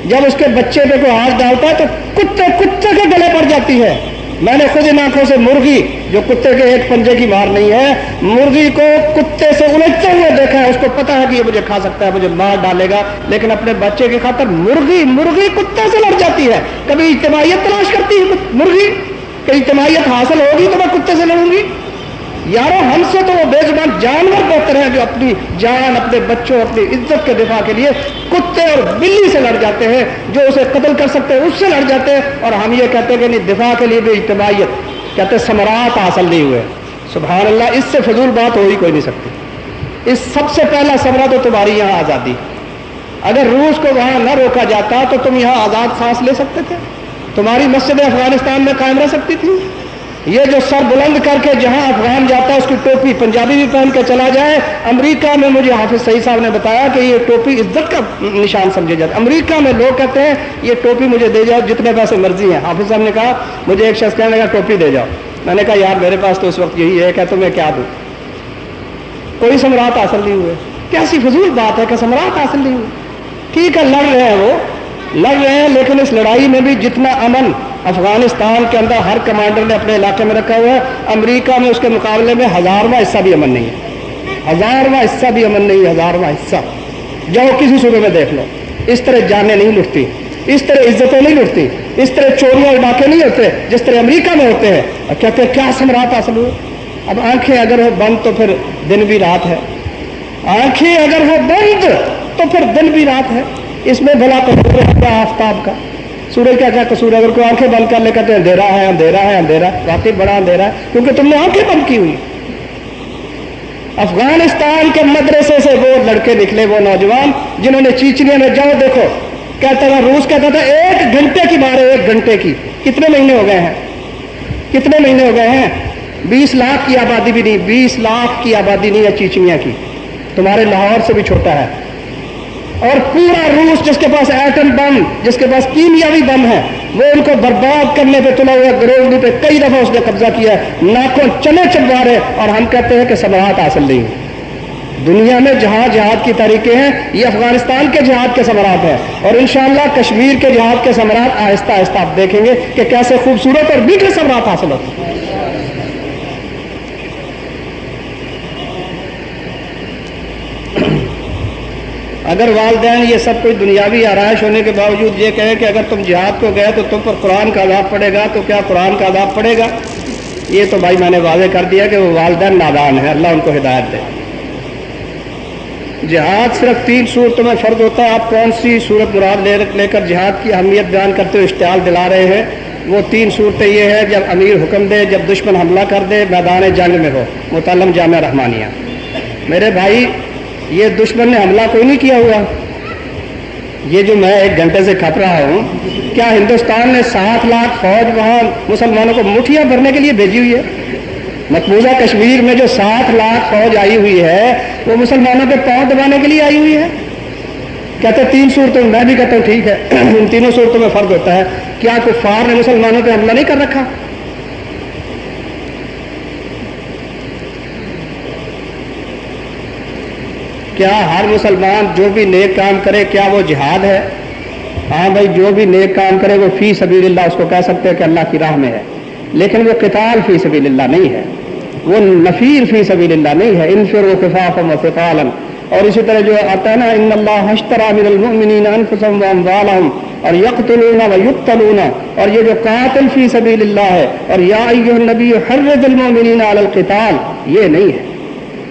جب اس کے بچے پہ کوئی ہاتھ ڈالتا ہے تو کتے کتے کے گلے پڑ جاتی ہے۔ میں نے خود ان آنکھوں سے مرغی، جو کتے کے ایک پنجے کی مار نہیں ہے، مرغی کو کتے سے الجھتے ہوئے دیکھا ہے، اس کو پتا ہے کہ یہ مجھے کھا سکتا ہے، مجھے مار ڈالے گا۔ لیکن اپنے بچے کی خاطر مرغی مرغی کتے سے لڑ جاتی ہے۔ کبھی اجتماعیت تلاش کرتی ہے مرغی، کہ اجتماعیت حاصل ہوگی تو میں کتے سے لڑوں گی؟ یارو، ہم سے تو وہ بے زبان جانور بہتر ہیں جو اپنی جان، اپنے بچوں، اپنی عزت کے دفاع کے لیے کتے اور بلی سے لڑ جاتے ہیں، جو اسے قتل کر سکتے ہیں، اس سے لڑ جاتے ہیں۔ اور ہم یہ کہتے ہیں کہ نہیں، دفاع کے لیے بھی اجتماعیت، کہتے ہیں سمراٹ حاصل نہیں ہوئے۔ سبحان اللہ، اس سے فضول بات ہو ہی کوئی نہیں سکتی۔ اس سب سے پہلا سمرا تو تمہاری یہاں آزادی۔ اگر روس کو وہاں نہ روکا جاتا تو تم یہاں آزاد سانس لے سکتے تھے۔ تمہاری مسجد افغانستان میں قائم رہ سکتی تھی۔ یہ جو سر بلند کر کے جہاں افغان جاتا ہے، اس کی ٹوپی پنجابی بھی پہن کے چلا جائے۔ امریکہ میں مجھے حافظ صحیح صاحب نے بتایا کہ یہ ٹوپی عزت کا نشان سمجھے جاتا ہے امریکہ میں لوگ کہتے ہیں، یہ ٹوپی مجھے دے جاؤ، جتنے پیسے مرضی ہیں۔ حافظ صاحب نے کہا، مجھے ایک شخص کہنے لگا، ٹوپی دے جاؤ۔ میں نے کہا، یار، میرے پاس تو اس وقت یہی ہے کہ تمہیں کیا دوں؟ کوئی سمراٹ حاصل نہیں ہوئے۔ کیسی فضول بات ہے کہ سمراٹ حاصل نہیں ہوئے؟ ٹھیک ہے لڑ رہے ہیں وہ؟ لڑ رہے ہیں، لیکن اس لڑائی میں بھی جتنا امن افغانستان کے اندر ہر کمانڈر نے اپنے علاقے میں رکھا ہوا ہے۔ امریکہ میں اس کے مقابلے میں ہزارواں حصہ بھی امن نہیں ہے۔ ہزارواں حصہ بھی امن نہیں ہے، ہزارواں حصہ۔ جاؤ کسی صوبے میں دیکھ لو۔ اس طرح جانیں نہیں لٹتی۔ اس طرح عزتیں نہیں لٹتی۔ اس طرح چوریاں اور ڈاکے نہیں ہوتے جس طرح امریکہ میں ہوتے ہیں۔ اور کہتے ہیں، کیا سمراٹ حاصل ہوئے؟ اب آنکھیں اگر ہو بند تو پھر دن بھی رات ہے۔ آنکھیں اگر ہو بند تو پھر دن بھی رات ہے۔ اس میں بھلا قصور ہے آفتاب کا؟ سورج کیا کیا قصور ہے، اگر کوئی آنکھیں بند کر لے، کہتے ہیں، اندھیرا ہے اندھیرا ہے، اندھیرا۔ واقعی بڑا اندھیرا ہے، کیونکہ تم نے آنکھیں بند کی ہوئی۔ افغانستان کے مدرسے سے وہ لڑکے نکلے، وہ نوجوان، جنہوں نے چیچنیا میں، جاؤ دیکھو، کہتا تھا روس کہتا تھا، ایک گھنٹے کی بار ایک گھنٹے کی۔ کتنے مہینے ہو گئے ہیں؟ کتنے مہینے ہو گئے ہیں؟ بیس لاکھ کی آبادی بھی نہیں، بیس لاکھ کی آبادی نہیں ہے چیچنیا کی۔ تمہارے لاہور سے بھی چھوٹا ہے۔ اور پورا روس جس کے پاس ایٹم بم، جس کے پاس کیمیاوی بم ہے، وہ ان کو برباد کرنے پہ تلا ہوا گروزنی پہ کئی دفعہ اس نے قبضہ کیا ہے۔ ناکوں چلے چلوا رہے اور ہم کہتے ہیں کہ سمراٹ حاصل نہیں ہے دنیا میں جہاں جہاد کی طریقے ہیں، یہ افغانستان کے جہاد کے ثمرات ہیں۔ اور انشاءاللہ کشمیر کے جہاد کے ثمرات آہستہ آہستہ آپ دیکھیں گے کہ کیسے خوبصورت اور میٹھے ثمرات حاصل ہوتے ہیں۔ اگر والدین یہ سب کوئی دنیاوی آرائش ہونے کے باوجود یہ کہے کہ اگر تم جہاد کو گئے تو تم پر قرآن کا عذاب پڑے گا، تو کیا قرآن کا عذاب پڑے گا؟ یہ تو بھائی میں نے واضح کر دیا کہ وہ والدین نادان ہے اللہ ان کو ہدایت دے۔ جہاد صرف تین صورتوں میں فرض ہوتا ہے، آپ کون سی صورت مراد لے لے کر جہاد کی اہمیت بیان کرتے ہوئے اشتعال دلا رہے ہیں؟ وہ تین صورتیں یہ ہے جب امیر حکم دے، جب دشمن حملہ کر دے، میدان جنگ میں ہو۔ متعلم جامعہ رحمانیہ۔ میرے بھائی یہ دشمن نے حملہ کوئی نہیں کیا ہوا۔ یہ جو میں ایک گھنٹے سے کھپ رہا ہوں، کیا ہندوستان نے سات لاکھ فوج وہاں مسلمانوں کو مٹھیاں بھرنے کے لیے بھیجی ہوئی ہے؟ مقبوضہ کشمیر میں جو سات لاکھ فوج آئی ہوئی ہے، وہ مسلمانوں کے پاؤں دبانے کے لیے آئی ہوئی ہے؟ کہتے تین صورتوں میں بھی کہتا ہوں ٹھیک ہے۔ ان تینوں صورتوں میں فرق ہوتا ہے۔ کیا کفار نے مسلمانوں پہ حملہ نہیں کر رکھا؟ کیا ہر مسلمان جو بھی نیک کام کرے، کیا وہ جہاد ہے؟ ہاں بھائی، جو بھی نیک کام کرے وہ فی سبیل اللہ اس کو کہہ سکتے ہیں کہ اللہ کی راہ میں ہے۔ لیکن وہ قتال فی سبیل اللہ نہیں ہے۔ وہ نفیر فی سبیل اللہ نہیں ہے۔ انفر و کفاف و فقالن اور اسی طرح جو آتا ہے نا، ان اللہ حشترا من المؤمنین انفسهم واموالهم اور یقتلون و یقتلون۔ اور یہ جو قاتل فی سبیل اللہ ہے، اور یا ایھا النبی حرض المؤمنین علی القتال، یہ نہیں ہے۔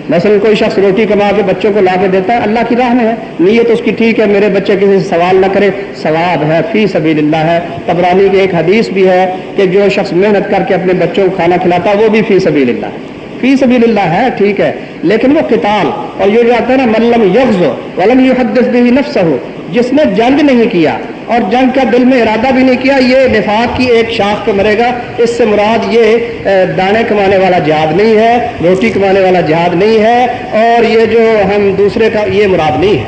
مثلا کوئی شخص روٹی کما کے بچوں کو لا کے دیتا ہے، اللہ کی راہ میں ہے۔ نیت اس کی ٹھیک ہے، میرے بچے کسی سے سوال نہ کرے۔ ثواب ہے، فی سبیل اللہ ہے۔ تبرانی کی ایک حدیث بھی ہے کہ جو شخص محنت کر کے اپنے بچوں کو کھانا کھلاتا ہے، وہ بھی فی سبیل اللہ ہے۔ فی سبیل اللہ ہے، ٹھیک ہے، لیکن وہ قتال۔ اور یہ جو آتا ہے نا ملم یغز ولم یحدث به نفسه جس نے جنگ نہیں کیا اور جنگ کا دل میں ارادہ بھی نہیں کیا، یہ نفاق کی ایک شاخ پہ مرے گا۔ اس سے مراد یہ دانے کمانے والا جہاد نہیں ہے، روٹی کمانے والا جہاد نہیں ہے اور یہ جو ہم دوسرے کا، یہ مراد نہیں ہے۔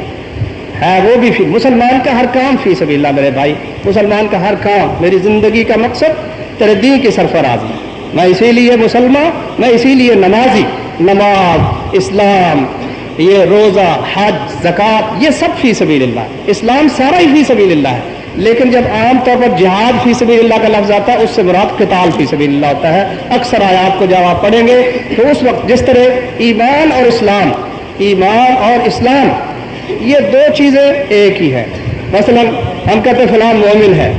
ہے وہ بھی فی، مسلمان کا ہر کام فی سبیل اللہ میرے بھائی۔ مسلمان کا ہر کام، میری زندگی کا مقصد تیرے دین کی سرفراز میں اسی لیے مسلمان میں اسی لیے نمازی۔ نماز، اسلام یہ روزہ، حج زکوٰۃ یہ سب فی سبیل اللہ اسلام سارا ہی فی سبیل اللہ ہے۔ لیکن جب عام طور پر جہاد فی سبیل اللہ کا لفظ آتا ہے، اس سے مراد قتال فی سبیل اللہ ہوتا ہے۔ اکثر آیات کو جب آپ پڑھیں گے، تو اس وقت جس طرح ایمان اور اسلام، ایمان اور اسلام، یہ دو چیزیں ایک ہی ہے مثلا ہم کہتے ہیں فلاں مومن ہے،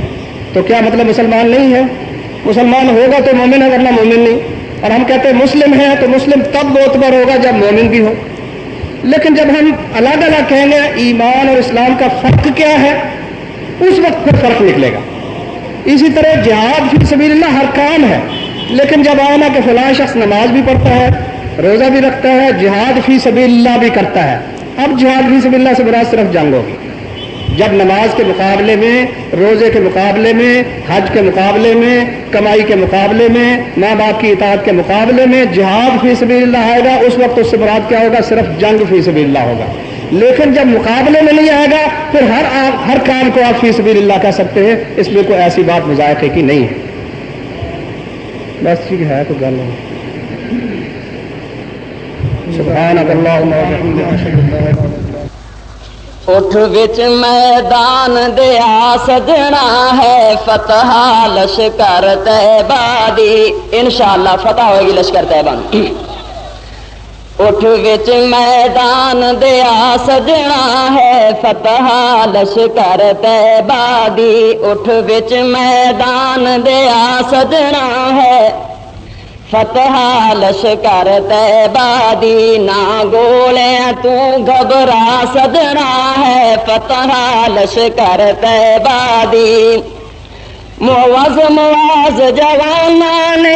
تو کیا مطلب مسلمان نہیں ہے؟ مسلمان ہوگا تو مومن ہے، ورنہ مومن نہیں۔ اور ہم کہتے ہیں مسلم ہے، تو مسلم تب معتبر ہوگا جب مومن بھی ہو۔ لیکن جب ہم الگ الگ کہیں گے ایمان اور اسلام کا فرق کیا ہے، اس وقت پھر فرق نکلے گا۔ اسی طرح جہاد فی سبیل اللہ ہر کام ہے، لیکن جب آنا کہ فلاں شخص نماز بھی پڑھتا ہے، روزہ بھی رکھتا ہے، جہاد فی سبیل اللہ بھی کرتا ہے۔ اب جہاد فی سبیل اللہ سے برا صرف جنگ ہوگی۔ جب نماز کے مقابلے میں، روزے کے مقابلے میں، حج کے مقابلے میں، کمائی کے مقابلے میں، ماں باپ کی اطاعت کے مقابلے میں جہاد فی سبیل اللہ آئے گا، اس وقت اس سے مراد کیا ہوگا؟ صرف جنگ فی سبیل اللہ ہوگا۔ لیکن جب مقابلے میں نہیں آئے گا، پھر ہر ہر کام کو آپ فی سبیل اللہ کہہ سکتے ہیں، اس میں کوئی ایسی بات مذائقے کی نہیں ہے۔ بس ٹھیک ہے تو گل سبحانك اللهم وبحمدك اٹھ بچ میدان دیا سجنا ہے فتح لشکر تیبادی انشاءاللہ فتح ہوگی لشکر تیبان اٹھ بچ میدان دیا سجنا ہے فتح لشکر تیبادی اٹھ بچ میدان دیا سجنا ہے۔ فتح لشکر تیبادی نا گولے، تو گھبرا سدنا ہے۔ فتح لشکر تیبادی مواز مواز جوانان۔